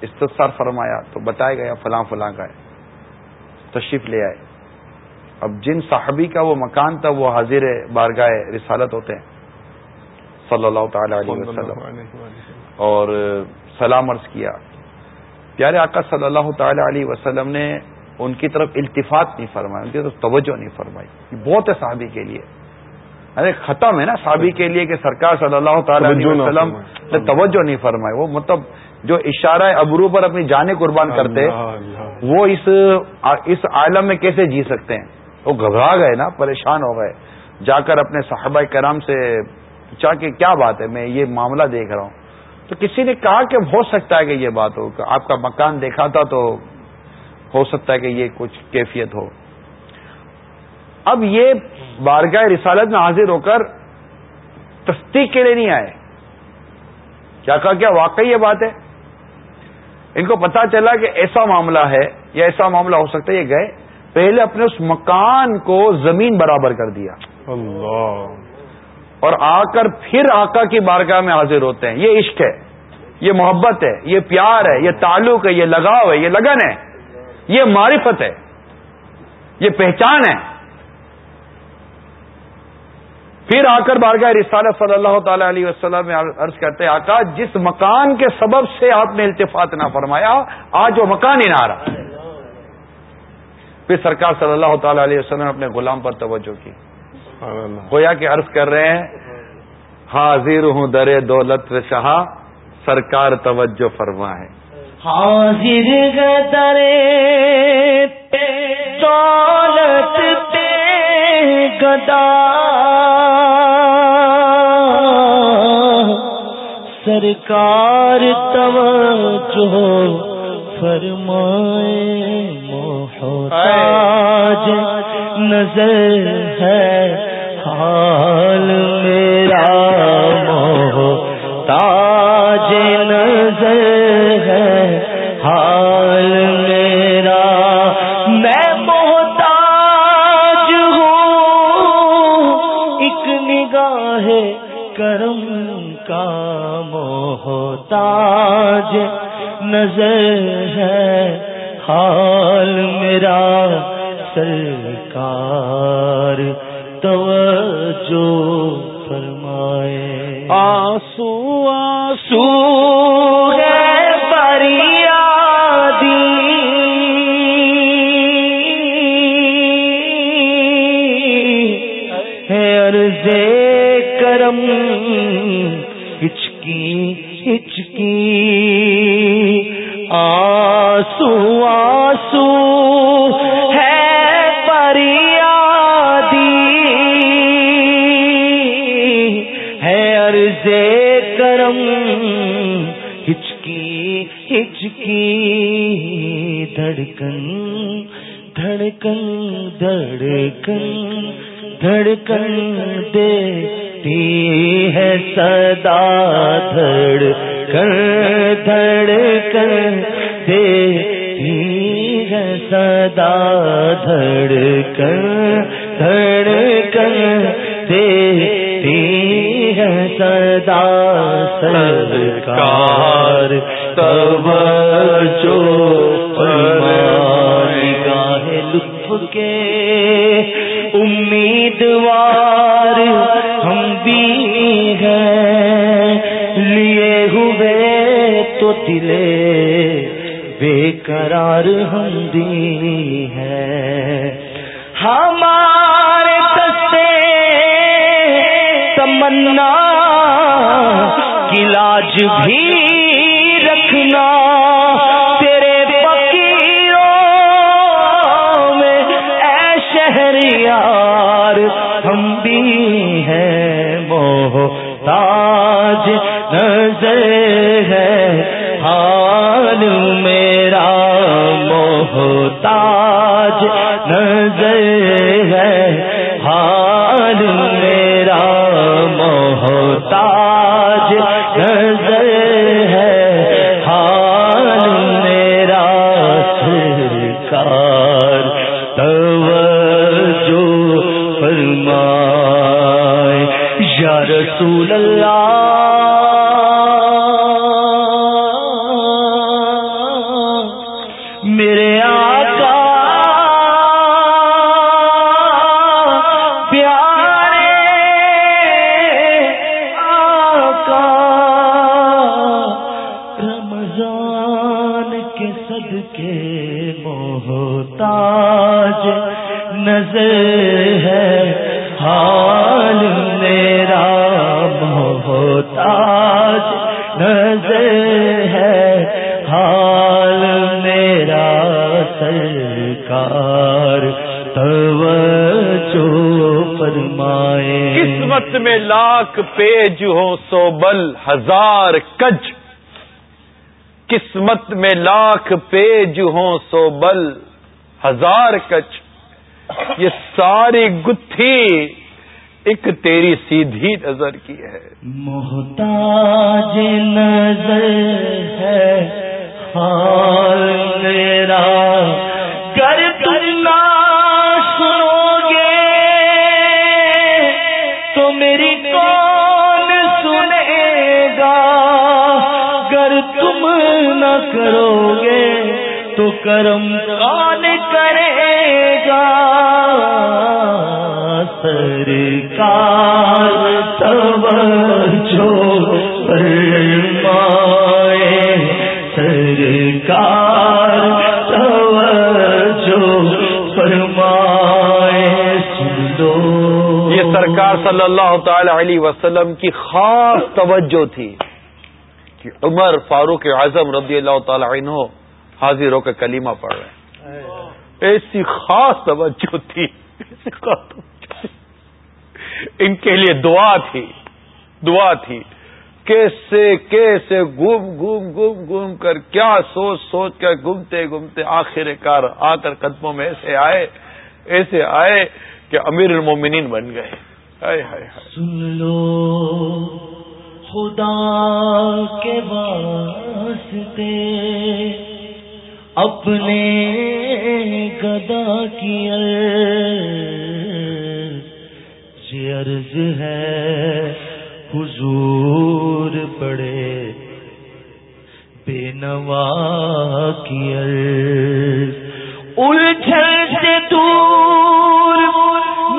استفسار فرمایا، تو بتایا گیا فلاں فلاں کا ہے۔ تشریف لے آئے۔ اب جن صحابی کا وہ مکان تھا، وہ حاضر بارگاہ رسالت ہوتے ہیں۔ صلی اللہ تعالی علیہ وسلم۔ اور سلام عرض کیا۔ پیارے آقا صلی اللہ تعالی علیہ وسلم نے ان کی طرف التفات نہیں فرمائی ان کی طرف توجہ نہیں فرمائی۔ یہ بہت ہے صحابی کے لیے۔ ارے ختم ہے نا صحابی کے لیے کہ سرکار صلی اللہ تعالی علیہ وسلم نے توجہ نہیں فرمائی۔ وہ مطلب جو اشارہ ابرو پر اپنی جانیں قربان کرتے وہ اس اس عالم میں کیسے جی سکتے ہیں؟ وہ گھبرا گئے نا پریشان ہو گئے۔ جا کر اپنے صحابہ کرام سے پوچھا کہ کیا بات ہے میں یہ معاملہ دیکھ رہا ہوں۔ تو کسی نے کہا کہ ہو سکتا ہے کہ یہ بات ہو آپ کا مکان دیکھا تھا تو ہو سکتا ہے کہ یہ کچھ کیفیت ہو۔ اب یہ بارگاہ رسالت میں حاضر ہو کر تصدیق کے لیے نہیں آئے۔ کیا کہا کیا واقعی یہ بات ہے۔ ان کو پتا چلا کہ ایسا معاملہ ہے یا ایسا معاملہ ہو سکتا ہے، یہ گئے۔ پہلے اپنے اس مکان کو زمین برابر کر دیا۔ اللہ۔ اور آ کر پھر آقا کی بارگاہ میں حاضر ہوتے ہیں۔ یہ عشق ہے، یہ محبت ہے، یہ پیار ہے، یہ تعلق ہے، یہ لگاؤ ہے، یہ لگن ہے۔ یہ معرفت ہے، یہ پہچان ہے۔ پھر آ کر بارگاہ رسالہ صلی اللہ تعالی علیہ وسلم میں عرض کرتے ہیں، آقا، جس مکان کے سبب سے آپ نے التفات نہ فرمایا، آج وہ مکان ہی نہ آ رہا۔ پھر سرکار صلی اللہ تعالی علیہ وسلم نے اپنے غلام پر توجہ کی۔ گویا کہ عرض کر رہے ہیں، حاضر ہوں درے دولت شاہ، سرکار توجہ فرمائے حاضر گدرے دولت تے گدا۔ سرکار توجہ فرمائے محتاج، نظر ہے نظر ہے۔ حال میرا میں دھڑکن دھڑکن دھڑکن دھڑکن دیتی ہے صدا دھڑکن دھڑکن دیتی ہے صدا دھڑکن دھڑکن دیتی ہے صدا سرکار امیدوار ہم بھی ہیں۔ لیے ہوئے تو دلے بے قرار ہم بھی ہیں۔ ہمارے دستے تمنا، کی لاج بھی رکھنا۔ رسول اللہ قسمت میں لاکھ پیج ہو سو بل ہزار کج۔ قسمت میں لاکھ پیج ہو سو بل ہزار کچ یہ ساری گتھی ایک تیری سیدھی نظر کی ہے۔ محتاج نظر ہے حال میرا کرو گے تو کرم کون کرے گا؟ سرکار توجہ فرمائے، سرکار توجہ فرمائے سن دو یہ سرکار صلی اللہ تعالی علیہ وسلم کی خاص توجہ تھی۔ کہ عمر فاروق اعظم رضی اللہ تعالی عنہ حاضر ہو کے کلیمہ پڑھ رہے ہیں۔ ایسی خاص توجہ تھی۔ ان کے لیے دعا تھی۔ دعا تھی۔ کیسے کیسے گم گم گم گم کر کیا سوچ سوچ کر گھومتے گھومتے آخر کار آ کر قدموں میں ایسے آئے ایسے آئے کہ امیر المومنین بن گئے۔ ہائے ہائے۔ سن لو۔ خدا کے واسطے اپنے گدا کی عرض ہے حضور بڑے بے نوا کی الجھن سے دور،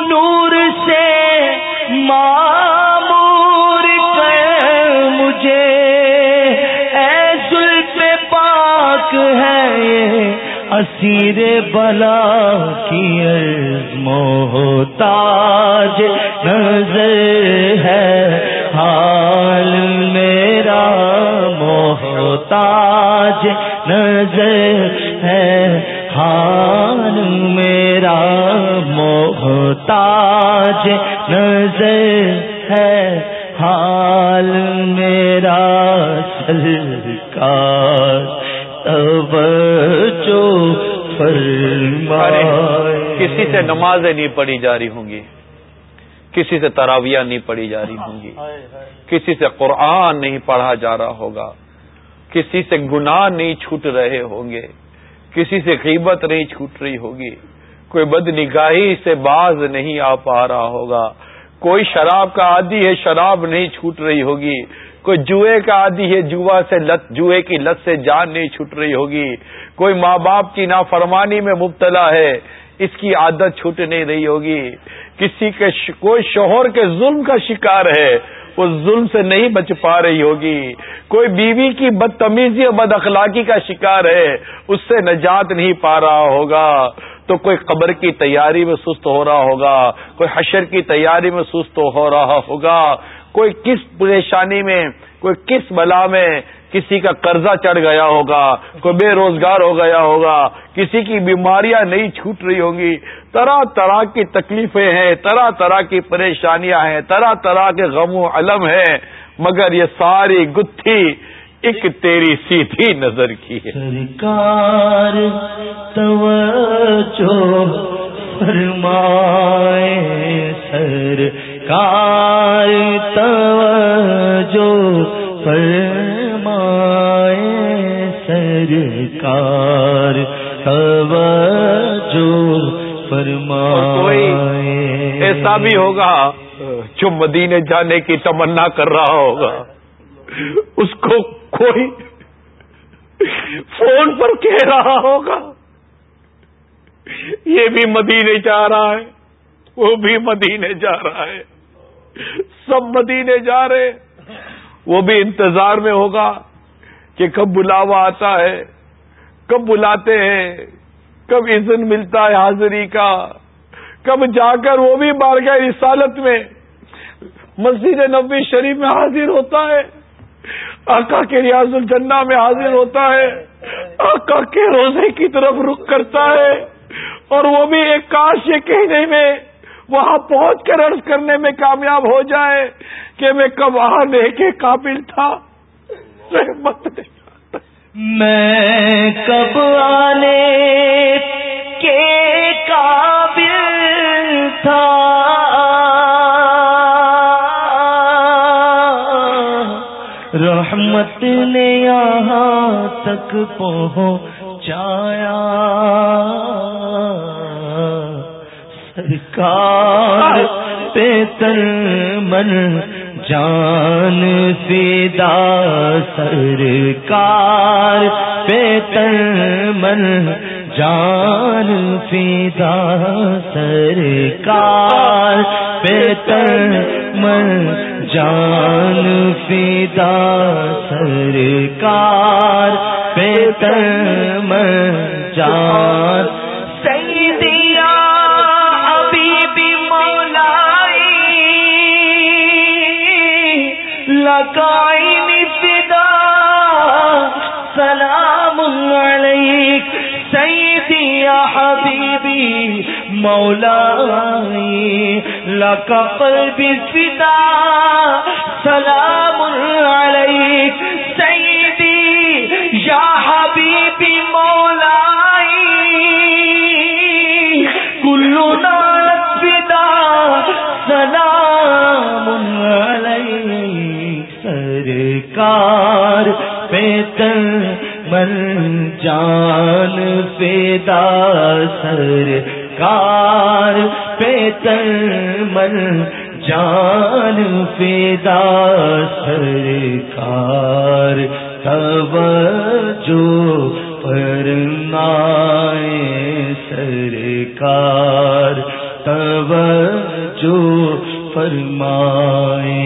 نور سے معمور اسیر بلا کی عرض محتاج نظر ہے۔ حال میرا محتاج نظر ہے۔ حال میرا محتاج نظر ہے۔ حال میرا سرکار کسی سے نمازیں نہیں پڑھی جا رہی ہوں گی۔ کسی سے تراویہ نہیں پڑھی جا رہی ہوں گی۔ کسی سے قرآن نہیں پڑھا جا رہا ہوگا۔ کسی سے گناہ نہیں چھوٹ رہے ہوں گے۔ کسی سے قیمت نہیں چھوٹ رہی ہوگی۔ کوئی بد نگاہی سے باز نہیں آ پا رہا ہوگا۔ کوئی شراب کا عادی ہے شراب نہیں چھوٹ رہی ہوگی۔ کوئی جوئے کا عادی ہے جوا سے لت جوئے کی لت سے جان نہیں چھوٹ رہی ہوگی۔ کوئی ماں باپ کی نافرمانی میں مبتلا ہے، اس کی عادت چھوٹ نہیں رہی ہوگی۔ کسی کے ش... کوئی شوہر کے ظلم کا شکار ہے، وہ ظلم سے نہیں بچ پا رہی ہوگی۔ کوئی بیوی کی بدتمیزی اور بد اخلاقی کا شکار ہے، اس سے نجات نہیں پا رہا ہوگا۔ تو کوئی قبر کی تیاری میں سست ہو رہا ہوگا، کوئی حشر کی تیاری میں سست ہو رہا ہوگا۔ کوئی کس پریشانی میں، کوئی کس بلا میں کسی کا قرضہ چڑھ گیا ہوگا، کوئی بے روزگار ہو گیا ہوگا، کسی کی بیماریاں نہیں چھوٹ رہی ہوں گی۔ طرح طرح کی تکلیفیں ہیں، طرح طرح کی پریشانیاں ہیں، طرح طرح کے غم و علم ہیں، مگر یہ ساری گتھی ایک تیری سیدھی نظر کی ہے۔ سرکار توجہ فرمائے، سرکار توجہ فرمائے۔ سرکار توجہ فرمائے۔ ایسا بھی ہوگا جو مدینے جانے کی تمنا کر رہا ہوگا۔ اس کو کوئی فون پر کہہ رہا ہوگا۔ یہ بھی مدینے جا رہا ہے وہ بھی مدینے جا رہا ہے۔ سب مدینے جا رہے وہ بھی انتظار میں ہوگا کہ کب بلاوا آتا ہے، کب بلاتے ہیں، کب عزن ملتا ہے حاضری کا، کب جا کر وہ بھی بار گئے رسالت میں مسجد نبی شریف میں حاضر ہوتا ہے۔ آقا کے ریاض الجنہ میں حاضر ہوتا ہے۔ آقا کے روزے کی طرف رخ کرتا ہے۔ اور وہ بھی ایک کاش یہ کہنے میں وہاں پہنچ کر عرض کرنے میں کامیاب ہو جائے کہ میں کب آنے کے قابل تھا۔ رحمت میں کب آنے کے قابل تھا۔ رحمت نے یہاں تک پہنچایا۔ سرکار پہ من جان فیدا سرکار پہ تر من جان فیدا سرکار پہ تر من جان فیدا سرکار پیتم جان سیدیا ابھی مولائی لکا قلبی فدا، سلام علیک سیدی، یا حبیبی مولائی۔ کلنا فدا، سلام علیک، سرکار پیتن من جان پیدا سر کار پیتن من، جان پیدا سر کار تب جو فرمائے سرکار تب جو فرمائے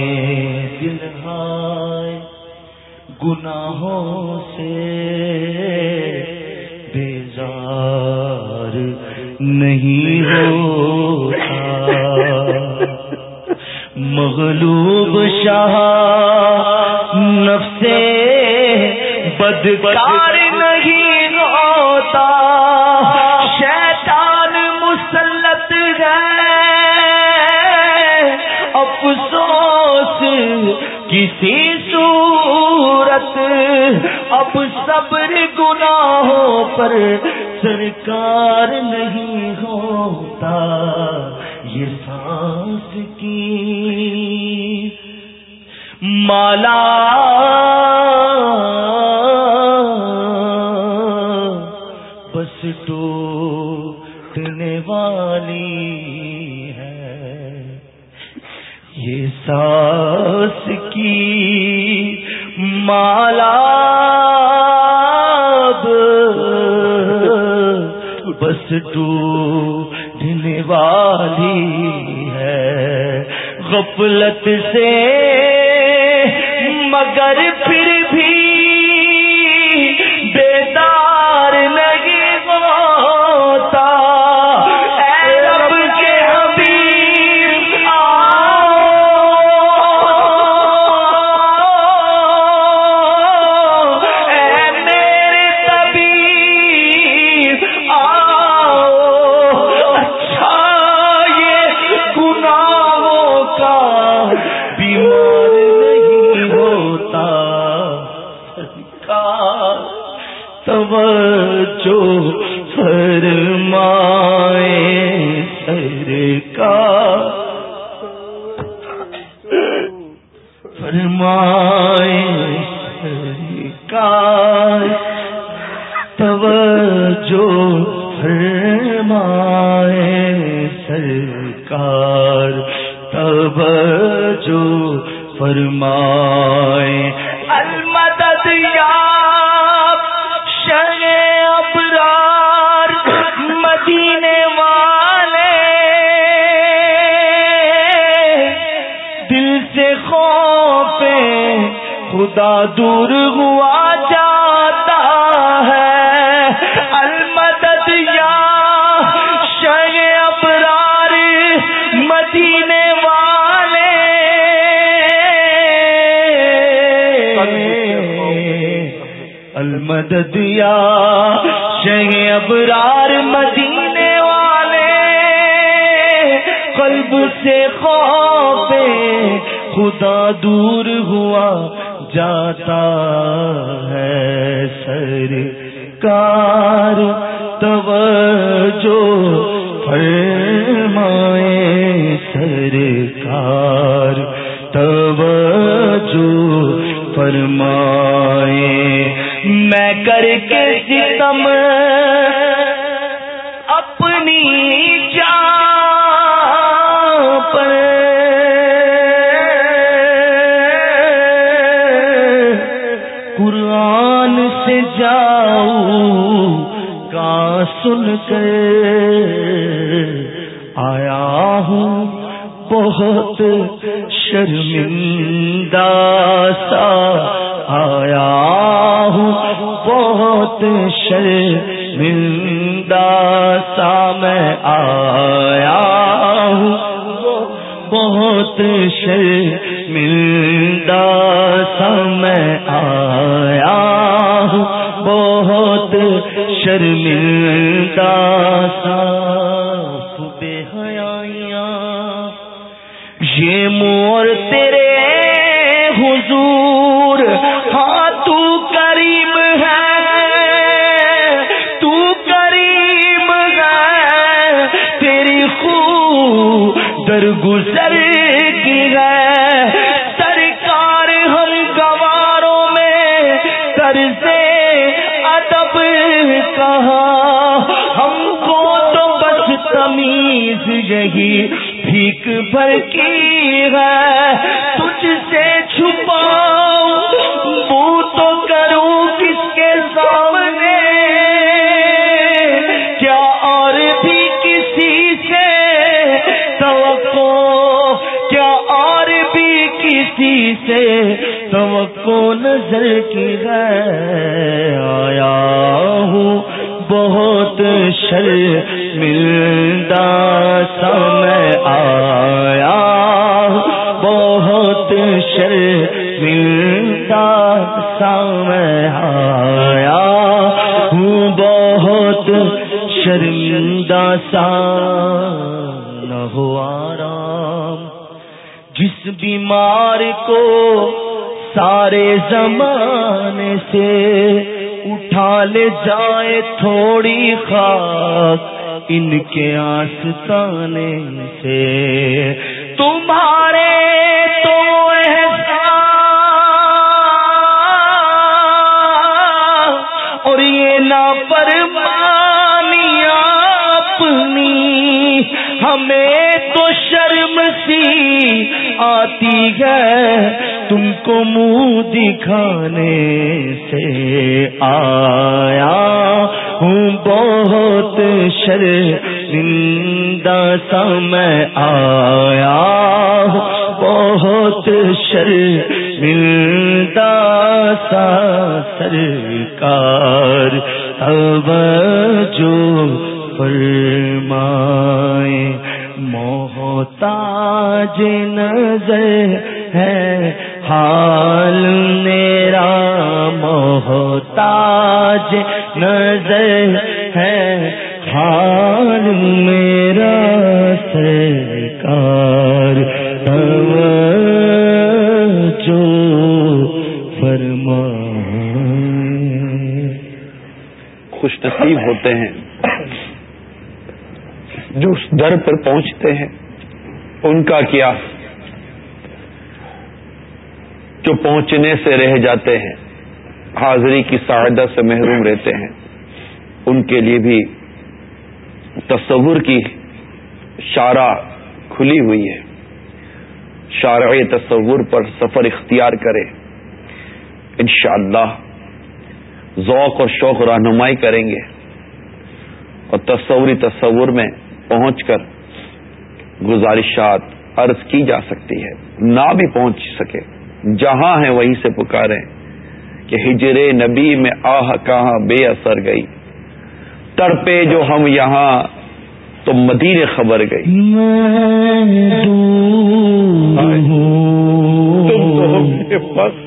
دلہائے گناہوں سے بیزار نہیں ہوتا۔ مغلوب شاہ نفس بدکار نہیں ہوتا۔ شیطان مسلط ہے۔ افسوس کسی صورت اب صبر گناہوں پر سرکار نہیں ہوتا یہ سانس کی مالا غفلت سے فرمائے سرکار توجہ فرمائے سرکار توجہ فرمائے۔ المدد خدا دور ہوا جاتا ہے۔ المدد یا شہ ابرار مدینے والے۔ المدد یا شہ ابرار مدینے والے۔ قلب سے خوف خدا دور ہوا جاتا ہے سر کار توجہ فرمائے کر آیا ہوں بہت شرمندہ تمیز یہی بھیک بھر کی ہے۔ تجھ سے چھپاؤ وہ تو کروں کس کے سامنے؟ کیا اور بھی کسی سے توقع؟ کیا اور بھی کسی سے توقع نظر کی ہے؟ آیا ہوں بہت زمانے سے اٹھا لے جائے تھوڑی بہت شر سا سرکار، اب جو فرمائے، محتاج نظر ہے، حال میرا محتاج نظر ہے، حال میرا خوش نصیب ہوتے ہیں، جو اس در پر پہنچتے ہیں، ان کا کیا؟ جو پہنچنے سے رہ جاتے ہیں، حاضری کی سعادت سے محروم رہتے ہیں، ان کے لیے بھی تصور کی شارہ کھلی ہوئی ہے۔ شارع تصور پر سفر اختیار کرے انشاءاللہ۔ ذوق اور شوق رہنمائی کریں گے اور تصوری تصور میں پہنچ کر گزارشات عرض کی جا سکتی ہے نہ بھی پہنچ سکے۔ جہاں ہیں وہیں سے پکارے کہ ہجر نبی میں آہ کہاں بے اثر گئی۔ تڑپے جو ہم یہاں تو مدین خبر گئی۔ تم تو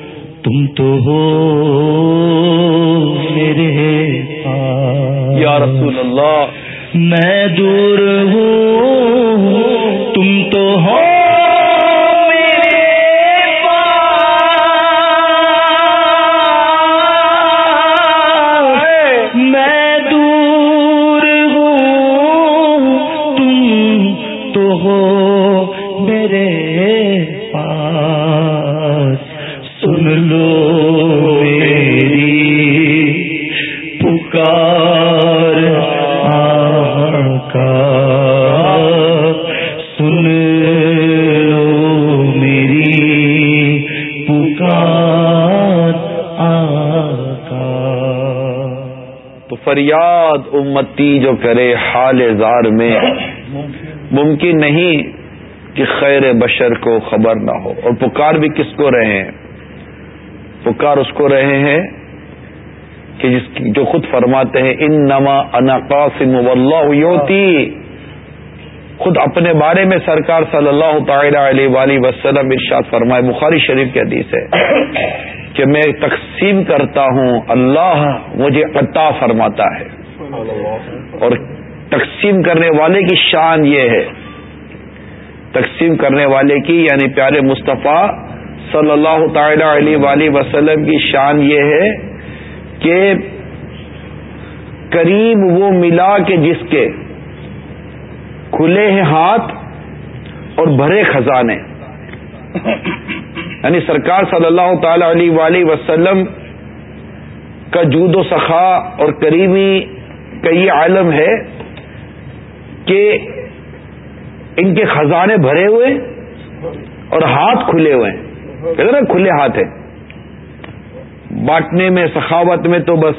ہو میرے یا رسول اللہ۔ میں دور ہوں تم تو ہو فریاد امتی جو کرے حال زار میں، ممکن نہیں کہ خیر بشر کو خبر نہ ہو۔ اور پکار بھی کس کو رہے ہیں؟ پکار اس کو رہے ہیں کہ جس جو خود فرماتے ہیں ان نما انقاسم یوتی. خود اپنے بارے میں سرکار صلی اللہ تعالی علیہ وآلہ وسلم ارشاد فرمائے، بخاری شریف کے حدیث ہے کہ میں تقسیم کرتا ہوں، اللہ مجھے عطا فرماتا ہے۔ اور تقسیم کرنے والے کی شان یہ ہے۔ تقسیم کرنے والے کی یعنی پیارے مصطفیٰ صلی اللہ تعالی علیہ وآلہ وسلم کی شان یہ ہے کہ قریب وہ ملا کہ جس کے کھلے ہیں ہاتھ اور بھرے خزانے۔ یعنی سرکار صلی اللہ تعالی علیہ وآلہ وسلم کا جود و سخا اور کریمی کا یہ عالم ہے کہ ان کے خزانے بھرے ہوئے اور ہاتھ کھلے ہوئے ہیں نا کھلے ہاتھ ہیں۔ بانٹنے میں سخاوت میں تو بس۔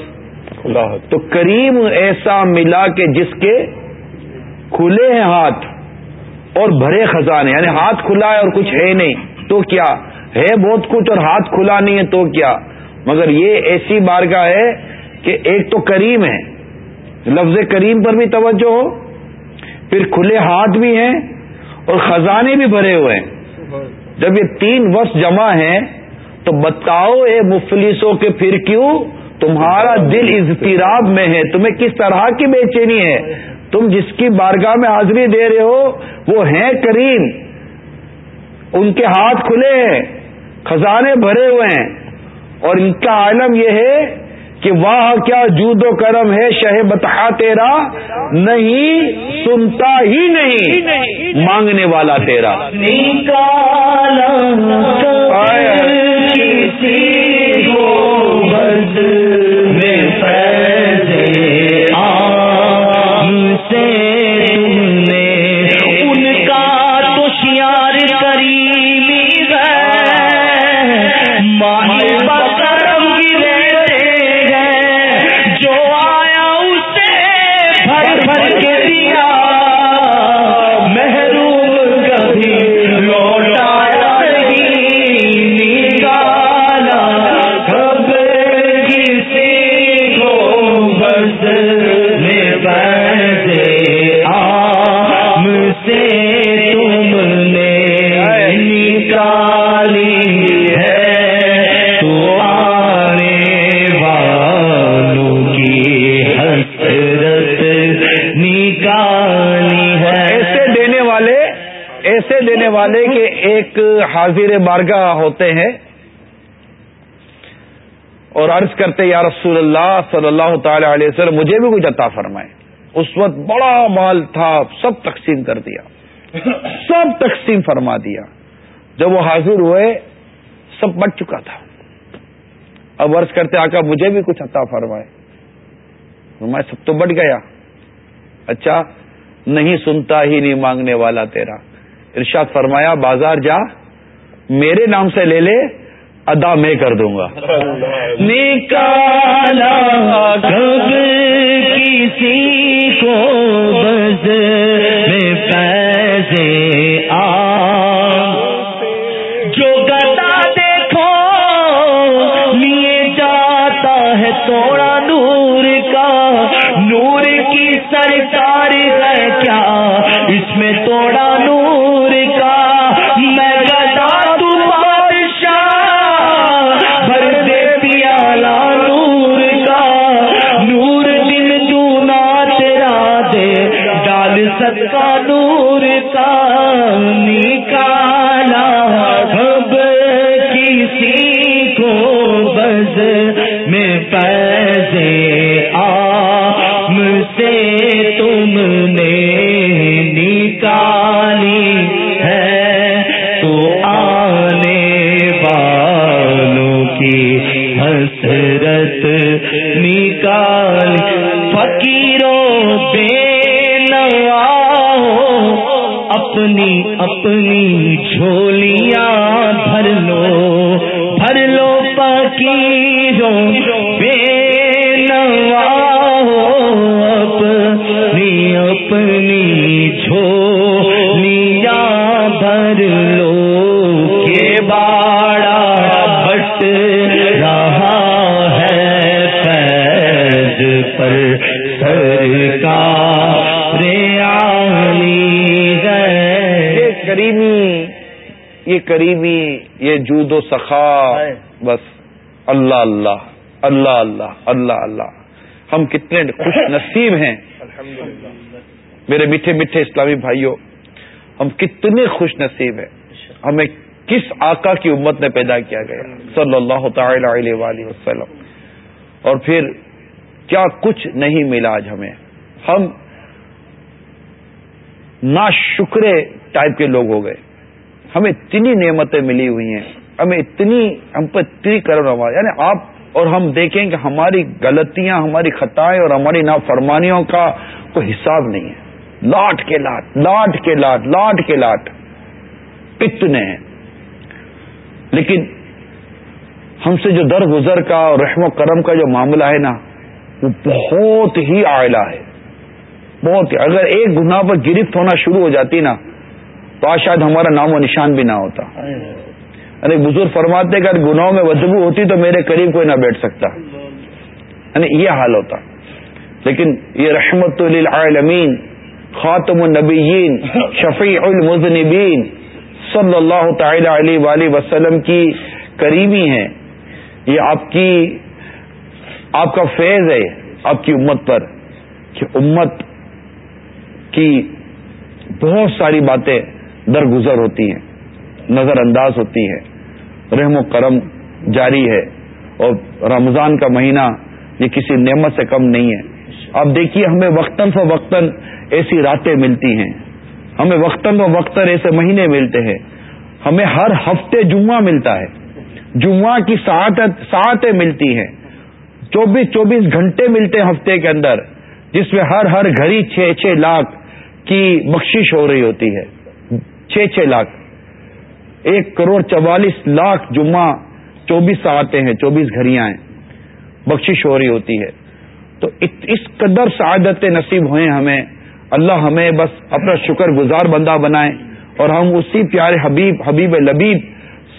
تو کریم ایسا ملا کہ جس کے کھلے ہیں ہاتھ اور بھرے خزانے یعنی ہاتھ کھلا ہے اور کچھ ہے نہیں تو کیا؟ ہے بہت کچھ اور ہاتھ کھلا نہیں ہے تو کیا؟ مگر یہ ایسی بارگاہ ہے کہ ایک تو کریم ہے۔ لفظ کریم پر بھی توجہ ہو پھر کھلے ہاتھ بھی ہیں اور خزانے بھی بھرے ہوئے ہیں۔ جب یہ تین وقت جمع ہیں تو بتاؤ اے مفلسوں کے پھر کیوں تمہارا دل اضطراب میں ہے؟ تمہیں کس طرح کی بے چینی ہے؟ تم جس کی بارگاہ میں حاضری دے رہے ہو وہ ہیں کریم۔ ان کے ہاتھ کھلے ہیں خزانے بھرے ہوئے ہیں۔ اور ان کا عالم یہ ہے کہ واہ کیا جود و کرم ہے شہ بتا تیرا؟ نہیں سنتا ہی نہیں مانگنے والا تیرا۔ والے کے ایک حاضر بارگاہ ہوتے ہیں اور عرض کرتے یا رسول اللہ صلی اللہ تعالی علیہ وسلم، مجھے بھی کچھ عطا فرمائے اس وقت بڑا مال تھا، سب تقسیم کر دیا۔ سب تقسیم فرما دیا۔ جب وہ حاضر ہوئے، سب بٹ چکا تھا۔ اب عرض کرتے آقا مجھے بھی کچھ عطا فرمائے میں سب تو بٹ گیا۔ اچھا نہیں سنتا ہی نہیں مانگنے والا تیرا۔ ارشاد فرمایا، بازار جا، میرے نام سے لے لے، ادا میں کر دوں گا۔ نکالا کسی کو بز میں پیسے آ۔ جو گدا دیکھو، لیے جاتا ہے توڑا نور کا۔ نور کی سرکار اپنی اپنی جھولیاں بھر لو۔ کریمی یہ جود و سخا بس اللہ اللہ اللہ اللہ اللہ اللہ۔ ہم کتنے خوش نصیب ہیں۔ میرے میٹھے میٹھے اسلامی بھائیوں ہم کتنے خوش نصیب ہیں۔ ہمیں کس آقا کی امت میں پیدا کیا گیا؟ صلی اللہ تعالی علیہ وآلہ وسلم۔ اور پھر کیا کچھ نہیں ملا آج ہمیں؟ ہم نا شکرے ٹائپ کے لوگ ہو گئے۔ ہمیں اتنی نعمتیں ملی ہوئی ہیں، ہمیں اتنی ہم پر اتنی کرو یعنی آپ اور ہم دیکھیں کہ ہماری غلطیاں، ہماری خطائیں اور ہماری نافرمانیوں کا کوئی حساب نہیں ہے۔ لاٹ کے لاٹ لاٹ کے لاٹ لاٹ کے لاٹ اتنے ہیں۔ لیکن ہم سے جو در گزر کا اور رحم و کرم کا جو معاملہ ہے نا، وہ بہت ہی آئلہ ہے۔ بہت ہی۔ اگر ایک گناہ پر گرفت ہونا شروع ہو جاتی نا تو آج شاید ہمارا نام و نشان بھی نہ ہوتا۔ ارے بزرگ فرماتے کہ اگر گناہوں میں بدبو ہوتی تو میرے قریب کوئی نہ بیٹھ سکتا۔ یعنی یہ حال ہوتا۔ لیکن یہ رحمت للعالمین، خاتم النبیین، شفیع المذنبین صلی اللہ تعالی علیہ وسلم کی قریبی ہیں۔ یہ آپ کی، آپ کا فیض ہے آپ کی امت پر کہ امت کی بہت ساری باتیں درگزر ہوتی ہیں نظر انداز ہوتی ہے رحم و کرم جاری ہے اور رمضان کا مہینہ یہ کسی نعمت سے کم نہیں ہے۔ آپ دیکھیے، ہمیں وقتاً فوقتاً ایسی راتیں ملتی ہیں۔ ہمیں وقتاً فوقتاً ایسے مہینے ملتے ہیں۔ ہمیں ہر ہفتے جمعہ ملتا ہے۔ جمعہ کی ساعتیں ملتی ہیں۔ چوبیس چوبیس گھنٹے ملتے ہیں ہفتے کے اندر، جس میں ہر ہر گھڑی چھ چھ لاکھ کی بخشش ہو رہی ہوتی ہے۔ چھ چھ لاکھ۔ ایک کروڑ چوالیس لاکھ جمعہ چوبیس ساعتیں ہیں، چوبیس گھڑیاں ہیں۔ بخشش ہو رہی ہوتی ہے۔ تو اس قدر سعادت نصیب ہوئے ہمیں۔ اللہ ہمیں بس اپنا شکر گزار بندہ بنائے۔ اور ہم اسی پیارے حبیب حبیب لبیب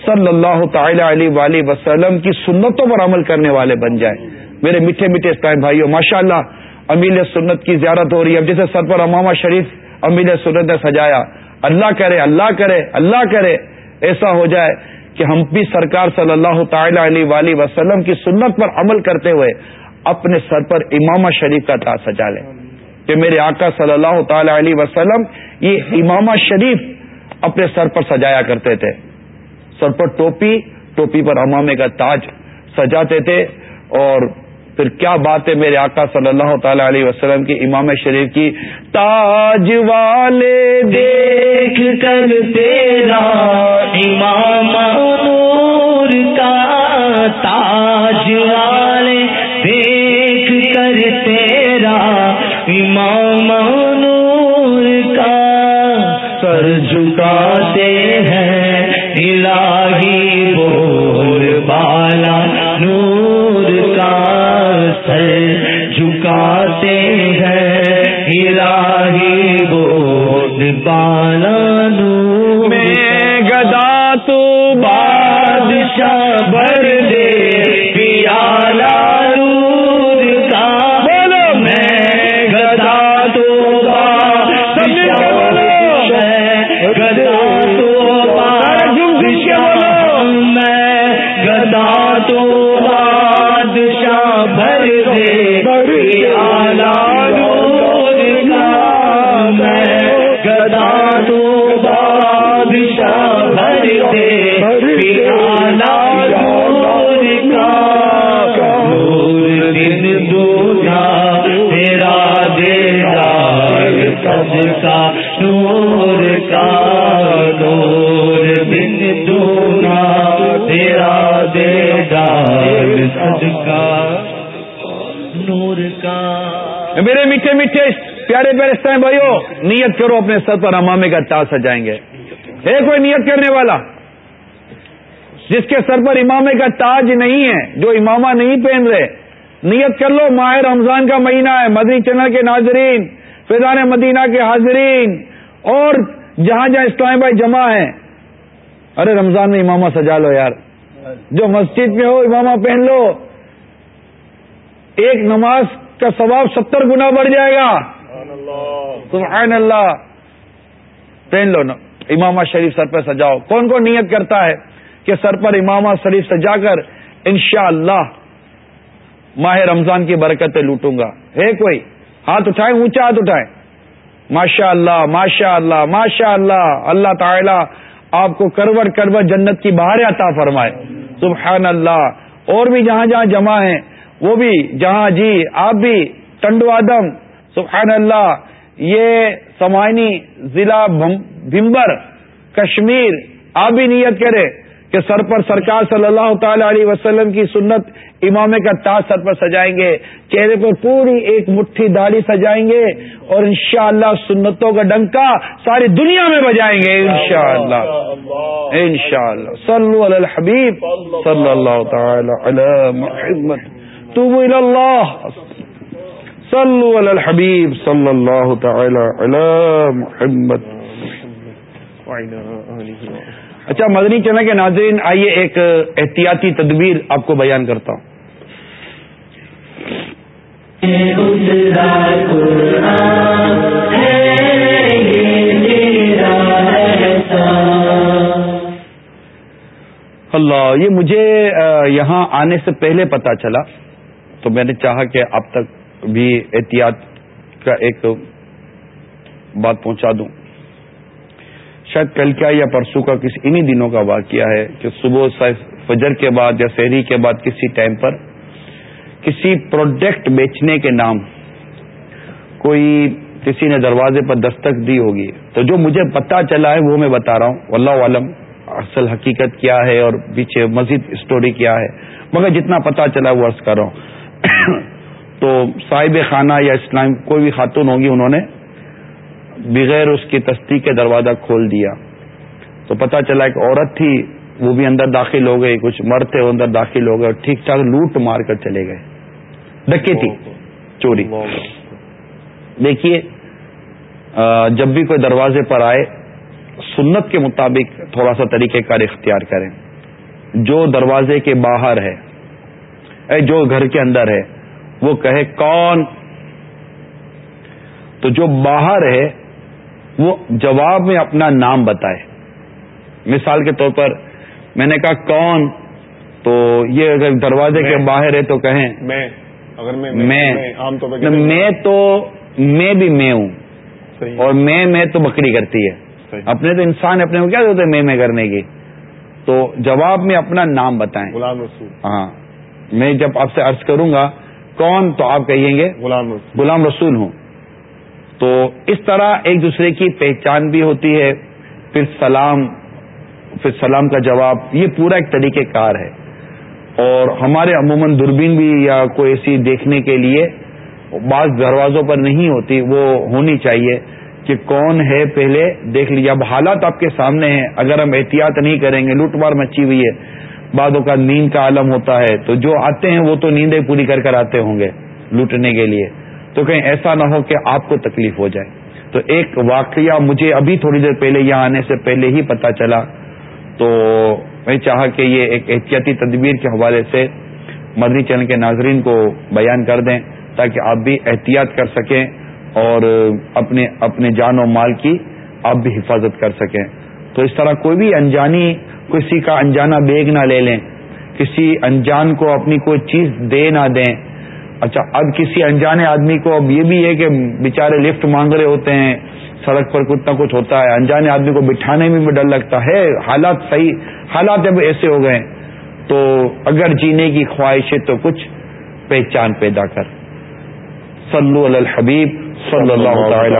صلی اللہ تعالی علیہ وسلم کی سنتوں پر عمل کرنے والے بن جائیں۔ میرے میٹھے میٹھے اسٹائم بھائیوں ماشاء اللہ امیل سنت کی زیارت ہو رہی ہے۔ اب جیسے سر پر امامہ شریف امیل سنت نے سجایا۔ اللہ کرے اللہ کرے اللہ کرے، ایسا ہو جائے کہ ہم بھی سرکار صلی اللہ تعالی علیہ وسلم کی سنت پر عمل کرتے ہوئے اپنے سر پر امامہ شریف کا تاج سجا لیں۔ کہ میرے آقا صلی اللہ تعالی علیہ وسلم یہ امامہ شریف اپنے سر پر سجایا کرتے تھے۔ سر پر ٹوپی ٹوپی پر امامے کا تاج سجاتے تھے اور پھر کیا بات ہے میرے آقا صلی اللہ تعالی علیہ وسلم کی امام شریف کی؟ تاج والے دیکھ کر تیرا امام نور کا تاج والے دیکھ کر تیرا امام نور کا سر جھکاتے تعالی کا نور کا میرے میٹھے میٹھے پیارے پیارے اسٹائم بھائیو، نیت کرو اپنے سر پر امامے کا تاج سجائیں گے۔ ہے کوئی نیت کرنے والا، جس کے سر پر امامے کا تاج نہیں ہے، جو امامہ نہیں پہن رہے، نیت کر لو، ماہ رمضان کا مہینہ ہے، مدنی چینل کے ناظرین، فیضان مدینہ کے حاضرین، اور جہاں جہاں اسلام بھائی جمع ہیں۔ ارے رمضان میں امامہ سجا لو یار۔ جو مسجد میں ہو، امامہ پہن لو۔ ایک نماز کا ثواب ستر گنا بڑھ جائے گا۔ سبحان اللہ۔ پہن لو نا، امامہ شریف سر پہ سجاؤ۔ کون کون نیت کرتا ہے کہ سر پر امامہ شریف سجا کر انشاءاللہ ماہ رمضان کی برکتیں لوٹوں گا۔ ہے کوئی؟ ہاتھ اٹھائیں اونچا ہاتھ اٹھائیں ماشاء اللہ ماشاء اللہ ماشاء اللہ اللہ تعالی آپ کو کروڑ کروڑ جنت کی باہر عطا فرمائے۔ سبحان اللہ۔ اور بھی جہاں جہاں جمع ہیں وہ بھی جہاں جی آپ بھی ٹنڈو آدم سبحان اللہ یہ سمائنی ضلع بھمبر کشمیر آپ بھی نیت کرے کہ سر پر سرکار صلی اللہ تعالی علیہ وسلم کی سنت امام کا تاج سر پر سجائیں گے چہرے پر پوری ایک مٹھی داڑھی سجائیں گے اور انشاءاللہ سنتوں کا ڈنکا ساری دنیا میں بجائیں گے انشاءاللہ۔ انشاءاللہ۔ صلو علی الحبیب صلی اللہ تعالی علی محمد۔ توبو اللہ صلو علی الحبیب صلی اللہ تعالی علی محمد. اچھا مدنی چنا کے ناظرین، آئیے ایک احتیاطی تدبیر آپ کو بیان کرتا ہوں۔ اللہ، یہ مجھے یہاں آنے سے پہلے پتا چلا تو میں نے چاہا کہ اب تک بھی احتیاط کا ایک بات پہنچا دوں۔ شاید کل کیا یا پرسوں کا کسی انہی دنوں کا واقعہ ہے کہ صبح فجر کے بعد یا شہری کے بعد کسی ٹائم پر کسی پروڈکٹ بیچنے کے نام کوئی کسی نے دروازے پر دستک دی ہوگی۔ تو جو مجھے پتا چلا ہے وہ میں بتا رہا ہوں۔ اللہ عالم، اصل حقیقت کیا ہے اور پیچھے مزید اسٹوری کیا ہے۔ مگر جتنا پتا چلا وہ عرض کر رہا ہوں۔ تو صاحب خانہ یا اسلام کوئی بھی خاتون ہوگی انہوں نے بغیر اس کی تصدیق کے دروازہ کھول دیا۔ تو پتا چلا ایک عورت تھی وہ بھی اندر داخل ہو گئی کچھ مرد تھے وہ اندر داخل ہو گئے اور ٹھیک ٹھاک لوٹ مار کر چلے گئے۔ ڈکے تھی چوری۔ دیکھیے جب بھی کوئی دروازے پر آئے سنت کے مطابق تھوڑا سا طریقہ کار اختیار کریں۔ جو دروازے کے باہر ہے جو گھر کے اندر ہے وہ کہے کون؟ تو جو باہر ہے وہ جواب میں اپنا نام بتائے۔ مثال کے طور پر میں نے کہا کون؟ تو یہ اگر دروازے کے باہر ہے تو کہیں میں اگر میں میں تو میں بھی میں ہوں۔ اور میں میں تو بکری کرتی ہے۔ اپنے تو انسان اپنے کو کیا ہوتے ہیں میں میں کرنے کی؟ تو جواب میں اپنا نام بتائیں۔ غلام رسول۔ ہاں۔ میں جب آپ سے عرض کروں گا کون تو آپ کہیں گے؟ غلام رسول۔ غلام رسول ہوں۔ تو اس طرح ایک دوسرے کی پہچان بھی ہوتی ہے۔ پھر سلام پھر سلام کا جواب یہ پورا ایک طریقہ کار ہے۔ اور ہمارے عموماً دوربین بھی یا کوئی ایسی دیکھنے کے لیے بعض دروازوں پر نہیں ہوتی وہ ہونی چاہیے کہ کون ہے پہلے دیکھ لیجیے۔ اب حالات آپ کے سامنے ہیں۔ اگر ہم احتیاط نہیں کریں گے لوٹ مار مچی ہوئی ہے۔ بعدوں کا نیند کا عالم ہوتا ہے، تو جو آتے ہیں وہ تو نیندیں پوری کر کر آتے ہوں گے لوٹنے کے لیے۔ تو کہیں ایسا نہ ہو کہ آپ کو تکلیف ہو جائے۔ تو ایک واقعہ مجھے ابھی تھوڑی دیر پہلے یہاں آنے سے پہلے ہی پتا چلا۔ تو میں چاہا کہ یہ ایک احتیاطی تدبیر کے حوالے سے مدنی چینل کے ناظرین کو بیان کر دیں تاکہ آپ بھی احتیاط کر سکیں اور اپنے اپنے جان و مال کی آپ بھی حفاظت کر سکیں۔ تو اس طرح کوئی بھی انجانی کسی کا انجانا بیگ نہ لے لیں، کسی انجان کو اپنی کوئی چیز دے نہ دیں۔ اچھا اب کسی انجانے آدمی کو اب یہ بھی ہے کہ بےچارے لفٹ مانگ رہے ہوتے ہیں، سڑک پر کتنا کچھ ہوتا ہے، انجانے آدمی کو بٹھانے میں بھی ڈر لگتا ہے، حالات صحیح، حالات اب ایسے ہو گئے۔ تو اگر جینے کی خواہش ہے تو کچھ پہچان پیدا کر۔ صلو علی الحبیب صلی اللہ تعالی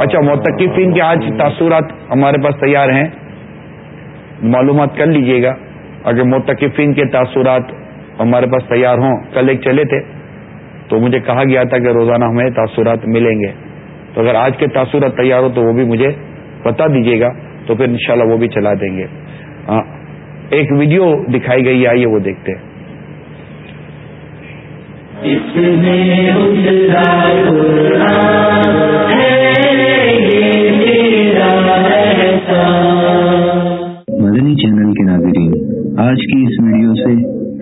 اچھا متقفین کے آج تاثرات ہمارے پاس تیار ہیں۔ معلومات کر لیجیے گا۔ اگر متقفین کے تاثرات ہمارے پاس تیار ہوں، کل ایک چلے تھے، تو مجھے کہا گیا تھا کہ روزانہ ہمیں تاثرات ملیں گے۔ تو اگر آج کے تاثرات تیار ہو تو وہ بھی مجھے بتا دیجیے گا، تو پھر انشاءاللہ وہ بھی چلا دیں گے۔ ہاں، ایک ویڈیو دکھائی گئی آئیے وہ دیکھتے مدنی آج کی اس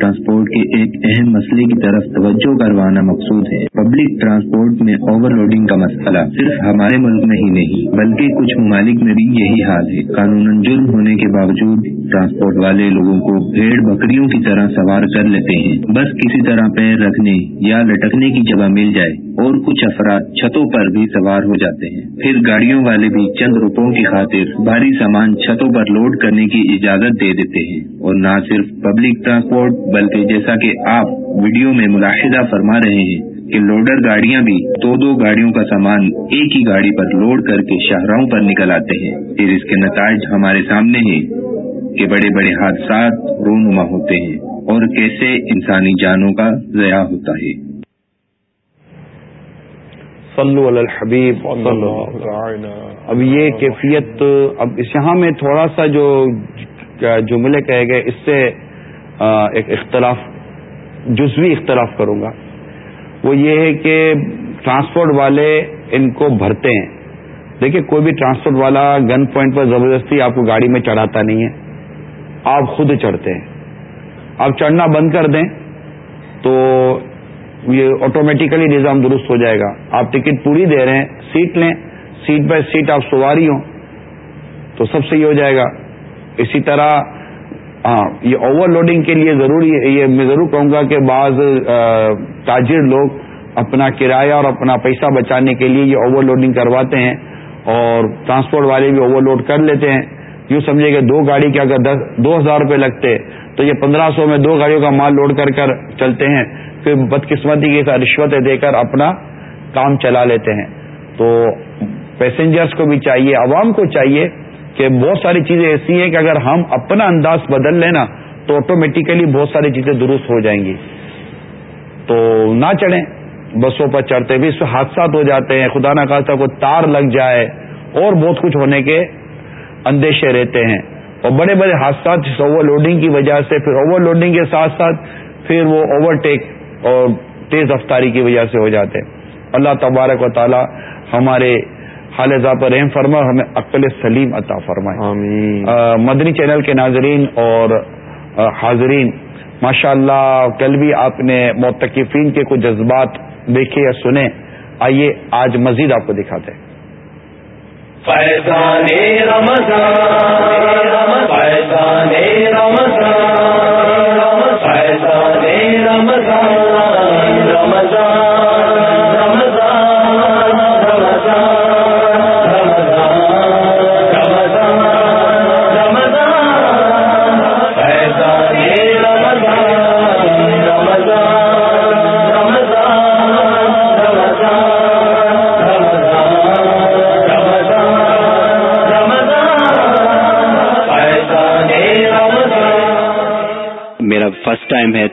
ٹرانسپورٹ کے ایک اہم مسئلے کی طرف توجہ کروانا مقصود ہے۔ پبلک ٹرانسپورٹ میں اوور لوڈنگ کا مسئلہ صرف ہمارے ملک میں ہی نہیں، بلکہ کچھ ممالک میں بھی یہی حال ہے۔ قانون جرم ہونے کے باوجود ٹرانسپورٹ والے لوگوں کو بھیڑ بکریوں کی طرح سوار کر لیتے ہیں۔ بس کسی طرح پیر رکھنے یا لٹکنے کی جگہ مل جائے اور کچھ افراد چھتوں پر بھی سوار ہو جاتے ہیں۔ پھر گاڑیوں والے بھی چند روپوں کی خاطر بھاری سامان چھتوں پر لوڈ کرنے کی اجازت دے دیتے ہیں۔ اور نہ صرف پبلک ٹرانسپورٹ بلکہ جیسا کہ آپ ویڈیو میں ملاحدہ فرما رہے ہیں کہ لوڈر گاڑیاں بھی دو دو گاڑیوں کا سامان ایک ہی گاڑی پر لوڈ کر کے شاہراہوں پر نکل آتے ہیں۔ پھر اس کے نتائج ہمارے سامنے ہیں کہ بڑے بڑے حادثات رونما ہوتے ہیں اور کیسے انسانی جانوں کا ضیاع ہوتا ہے۔ صلو علی الحبیب. اب یہ کیفیت اب اس یہاں میں تھوڑا سا جو جملے کہے گئے اس سے ایک اختلاف، جزوی اختلاف کروں گا۔ وہ یہ ہے کہ ٹرانسپورٹ والے ان کو بھرتے ہیں۔ دیکھیں کوئی بھی ٹرانسپورٹ والا گن پوائنٹ پر زبردستی آپ کو گاڑی میں چڑھاتا نہیں ہے۔ آپ خود چڑھتے ہیں۔ آپ چڑھنا بند کر دیں تو یہ آٹومیٹیکلی نظام درست ہو جائے گا۔ آپ ٹکٹ پوری دے رہے ہیں، سیٹ لیں۔ سیٹ بائی سیٹ آپ سواری ہوں تو سب صحیح ہو جائے گا۔ اسی طرح ہاں یہ اوور لوڈنگ کے لیے ضروری ہے، یہ میں ضرور کہوں گا کہ بعض تاجر لوگ اپنا کرایہ اور اپنا پیسہ بچانے کے لیے یہ اوور لوڈنگ کرواتے ہیں اور ٹرانسپورٹ والے بھی اوور لوڈ کر لیتے ہیں۔ یوں سمجھے کہ دو گاڑی کے اگر دس، دو ہزار روپے لگتے تو یہ پندرہ سو میں دو گاڑیوں کا مال لوڈ کر کر چلتے ہیں۔ پھر بدقسمتی کے ساتھ رشوتیں دے کر اپنا کام چلا لیتے ہیں۔ تو پیسنجرز کو بھی چاہیے، عوام کو چاہیے کہ بہت ساری چیزیں ایسی ہیں کہ اگر ہم اپنا انداز بدل لیں نا، تو آٹومیٹیکلی بہت ساری چیزیں درست ہو جائیں گی۔ تو نہ چڑھیں، بسوں پر چڑھتے بھی اس سے حادثات ہو جاتے ہیں، خدا نہ خاصا کو تار لگ جائے اور بہت کچھ ہونے کے اندیشے رہتے ہیں۔ اور بڑے بڑے حادثات اوور لوڈنگ کی وجہ سے، پھر اوور لوڈنگ کے ساتھ ساتھ پھر وہ اوور ٹیک اور تیز رفتاری کی وجہ سے ہو جاتے ہیں۔ اللہ تبارک و تعالی ہمارے حال پر رحم فرما ہمیں عقل سلیم عطا فرمائے۔ مدنی چینل کے ناظرین اور حاضرین ماشاء اللہ کل بھی آپ نے متقفین کے کچھ جذبات دیکھے یا سنے۔ آئیے آج مزید آپ کو دکھاتے ہیں۔ رمضان رمضان۔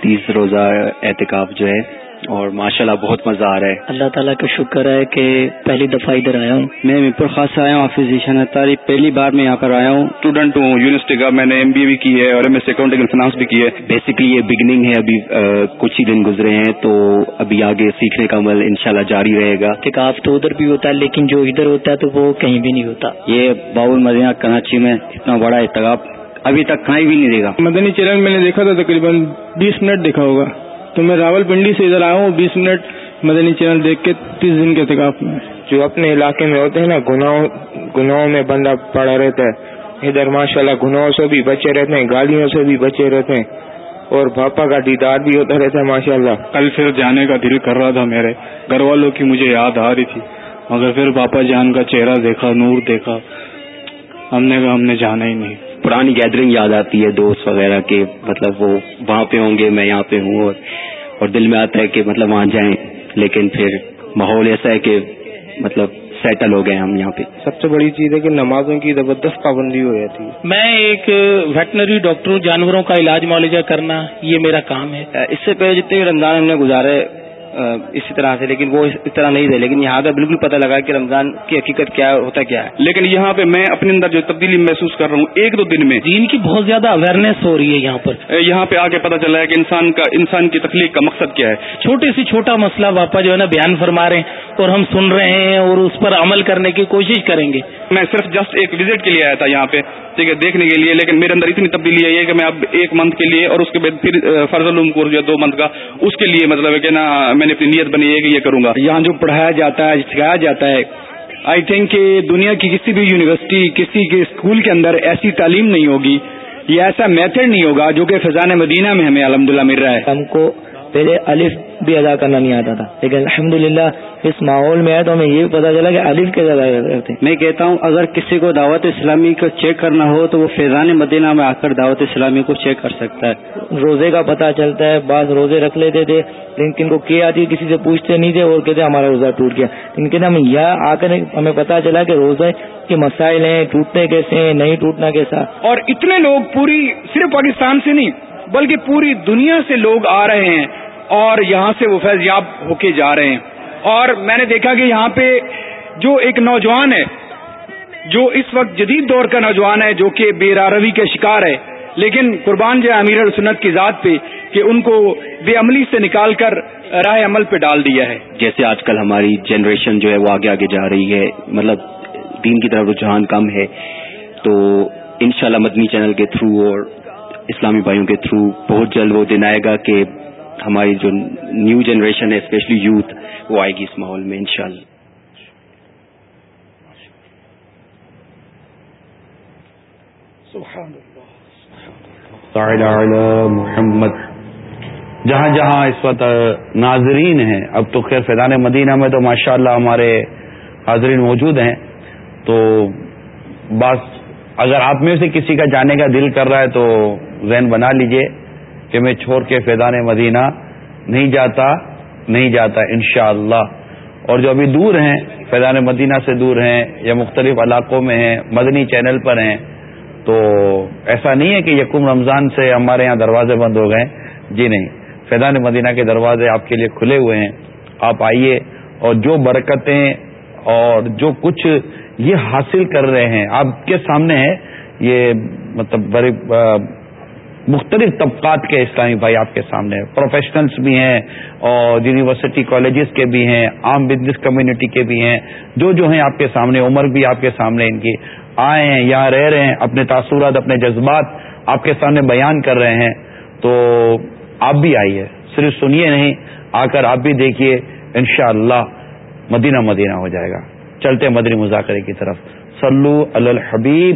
فرسٹ ٹائم ہے تیس روزہ احتکاب جو ہے اور ماشاءاللہ بہت مزہ آ رہا ہے۔ اللہ تعالیٰ کا شکر ہے کہ پہلی دفعہ ادھر آیا ہوں۔ میں میر خاص آیا ہوں فزیشین تاریخ پہلی بار میں یہاں پر آیا ہوں۔ اسٹوڈنٹ ہوں یونیورسٹی کا میں نے ایم بی اے بھی کی ہے اور ایم ایس اکاؤنٹنگ فائنانس بھی کی ہے۔ بیسکلی یہ بگننگ ہے ابھی کچھ ہی دن گزرے ہیں تو ابھی آگے سیکھنے کا عمل انشاءاللہ جاری رہے گا۔ کہ کاف تو ادھر بھی ہوتا ہے لیکن جو ادھر ہوتا ہے تو وہ کہیں بھی نہیں ہوتا۔ یہ باول مدینہ کراچی میں اتنا بڑا احتکاب ابھی تک کہیں بھی نہیں دیکھا۔ مدنی چینل میں نے دیکھا تھا تقریباً بیس منٹ دیکھا ہوگا۔ تو میں راول پنڈی سے ادھر آیا ہوں بیس منٹ مدنی چینل دیکھ کے تیس دن کے احتکاب میں۔ جو اپنے علاقے میں ہوتے ہیں نا گناہوں میں بندہ پڑا رہتا ہے۔ ادھر ماشاء اللہ گناہوں سے بھی بچے رہتے ہیں گالیوں سے بھی بچے رہتے ہیں۔ اور پاپا کا دیدار بھی ہوتا رہتا ہے ماشاء اللہ کل پھر جانے کا دل کر رہا تھا میرے۔ گھر والوں کی مجھے یاد آ رہی تھی۔ مگر پھر پاپا جان کا چہرہ دیکھا نور دیکھا۔ ہم نے کہا ہم نے جانا ہی نہیں۔ پرانی گیدرنگ یاد آتی ہے دوست وغیرہ کے مطلب وہ وہاں پہ ہوں گے میں یہاں پہ ہوں اور اور دل میں آتا ہے کہ مطلب وہاں جائیں لیکن پھر ماحول ایسا ہے کہ مطلب سیٹل ہو گئے ہم یہاں پہ۔ سب سے بڑی چیز ہے کہ نمازوں کی زبردست پابندی ہو جاتی ہے۔ میں ایک ویٹنری ڈاکٹر ہوں جانوروں کا علاج معالجہ کرنا یہ میرا کام ہے۔ اس سے پہلے جتنے بھی رمضان ہم نے گزارے اسی طرح سے لیکن وہ اس طرح نہیں تھے۔ لیکن یہاں کا بالکل پتہ لگا کہ رمضان کی حقیقت کیا ہوتا کیا ہے۔ لیکن یہاں پہ میں اپنے اندر جو تبدیلی محسوس کر رہا ہوں ایک دو دن میں دین کی بہت زیادہ اویئرنیس ہو رہی ہے یہاں پر۔ یہاں پہ آ کے پتا چلا ہے کہ انسان کا انسان کی تخلیق کا مقصد کیا ہے۔ چھوٹے سے چھوٹا مسئلہ باپا جو ہے نا بیان فرما رہے ہیں اور ہم سن رہے ہیں اور اس پر عمل کرنے کی کوشش کریں گے۔ میں صرف جسٹ ایک وزٹ کے لیے آیا تھا یہاں پہ۔ ٹھیک ہے دیکھنے کے لیے لیکن میرے اندر اتنی تبدیلی ہے کہ میں اب ایک منتھ کے لیے اور اس کے بعد پھر فرض العلوم کورس جو دو منتھ کا اس کے لیے مطلب ہے کہ نا میں نے اپنی نیت بنی ہے کہ یہ کروں گا۔ یہاں جو پڑھایا جاتا ہے سکھایا جاتا ہے آئی تھنک کہ دنیا کی کسی بھی یونیورسٹی کسی کے اسکول کے اندر ایسی تعلیم نہیں ہوگی یہ ایسا میتھڈ نہیں ہوگا جو کہ فضان مدینہ میں ہمیں الحمد للہ مل رہا ہے۔ ہم کو پہلے الف بھی ادا کرنا نہیں آتا تھا۔ لیکن الحمد اس ماحول میں آئے تو ہمیں یہ پتا چلا کہ الف کے زیادہ کرتے میں کہتا ہوں اگر کسی کو دعوت اسلامی کو چیک کرنا ہو تو وہ فیضان مدینہ میں آ کر دعوت اسلامی کو چیک کر سکتا ہے۔ روزے کا پتا چلتا ہے بعض روزے رکھ لیتے تھے لیکن کن کو کیا آتی کسی سے پوچھتے نہیں تھے اور کہتے ہمارا روزہ ٹوٹ گیا۔ لیکن کہتے ہم یہاں آ کر ہمیں پتا چلا کہ روزے کے مسائل ہیں ٹوٹنے کیسے ہیں نہیں ٹوٹنا کیسا۔ اور اتنے لوگ پوری صرف پاکستان سے نہیں بلکہ پوری دنیا سے لوگ آ رہے ہیں۔ اور یہاں سے وہ فیض یاب ہو کے جا رہے ہیں۔ اور میں نے دیکھا کہ یہاں پہ جو ایک نوجوان ہے، جو اس وقت جدید دور کا نوجوان ہے، جو کہ بے روی کے شکار ہے، لیکن قربان جائے امیر السنت کی ذات پہ کہ ان کو بے عملی سے نکال کر راہ عمل پہ ڈال دیا ہے۔ جیسے آج کل ہماری جنریشن جو ہے وہ آگے آگے جا رہی ہے مطلب دین کی طرف رجحان کم ہے، تو انشاءاللہ مدنی چینل کے تھرو اور اسلامی بھائیوں کے تھرو بہت جلد وہ دن آئے گا کہ ہماری جو نیو جنریشن ہے اسپیشلی یوتھ وہ آئے گی اس ماحول میں انشاءاللہ۔ محمد۔ جہاں جہاں اس وقت ناظرین ہیں اب تو خیر فیضان مدینہ میں تو ماشاءاللہ ہمارے حاضرین موجود ہیں۔ تو بس اگر آپ میں سے کسی کا جانے کا دل کر رہا ہے تو ذہن بنا لیجیے۔ کہ میں چھوڑ کے فیضان مدینہ نہیں جاتا نہیں جاتا انشاءاللہ۔ اور جو ابھی دور ہیں، فیضان مدینہ سے دور ہیں یا مختلف علاقوں میں ہیں، مدنی چینل پر ہیں، تو ایسا نہیں ہے کہ یکم رمضان سے ہمارے یہاں دروازے بند ہو گئے۔ جی نہیں، فیضان مدینہ کے دروازے آپ کے لیے کھلے ہوئے ہیں۔ آپ آئیے اور جو برکتیں اور جو کچھ یہ حاصل کر رہے ہیں، آپ کے سامنے ہے، یہ مطلب بڑے مختلف طبقات کے اسلامی بھائی آپ کے سامنے پروفیشنلز بھی ہیں اور یونیورسٹی کالجز کے بھی ہیں، عام بزنس کمیونٹی کے بھی ہیں۔ جو جو ہیں آپ کے سامنے، عمر بھی آپ کے سامنے ان کی۔ آئے ہیں یہاں رہ رہے ہیں، اپنے تاثرات، اپنے جذبات آپ کے سامنے بیان کر رہے ہیں۔ تو آپ بھی آئیے، صرف سنیے نہیں آ کر آپ بھی دیکھیے، انشاءاللہ مدینہ مدینہ ہو جائے گا۔ چلتے مدنی مذاکرے کی طرف۔ صلو علی الحبیب۔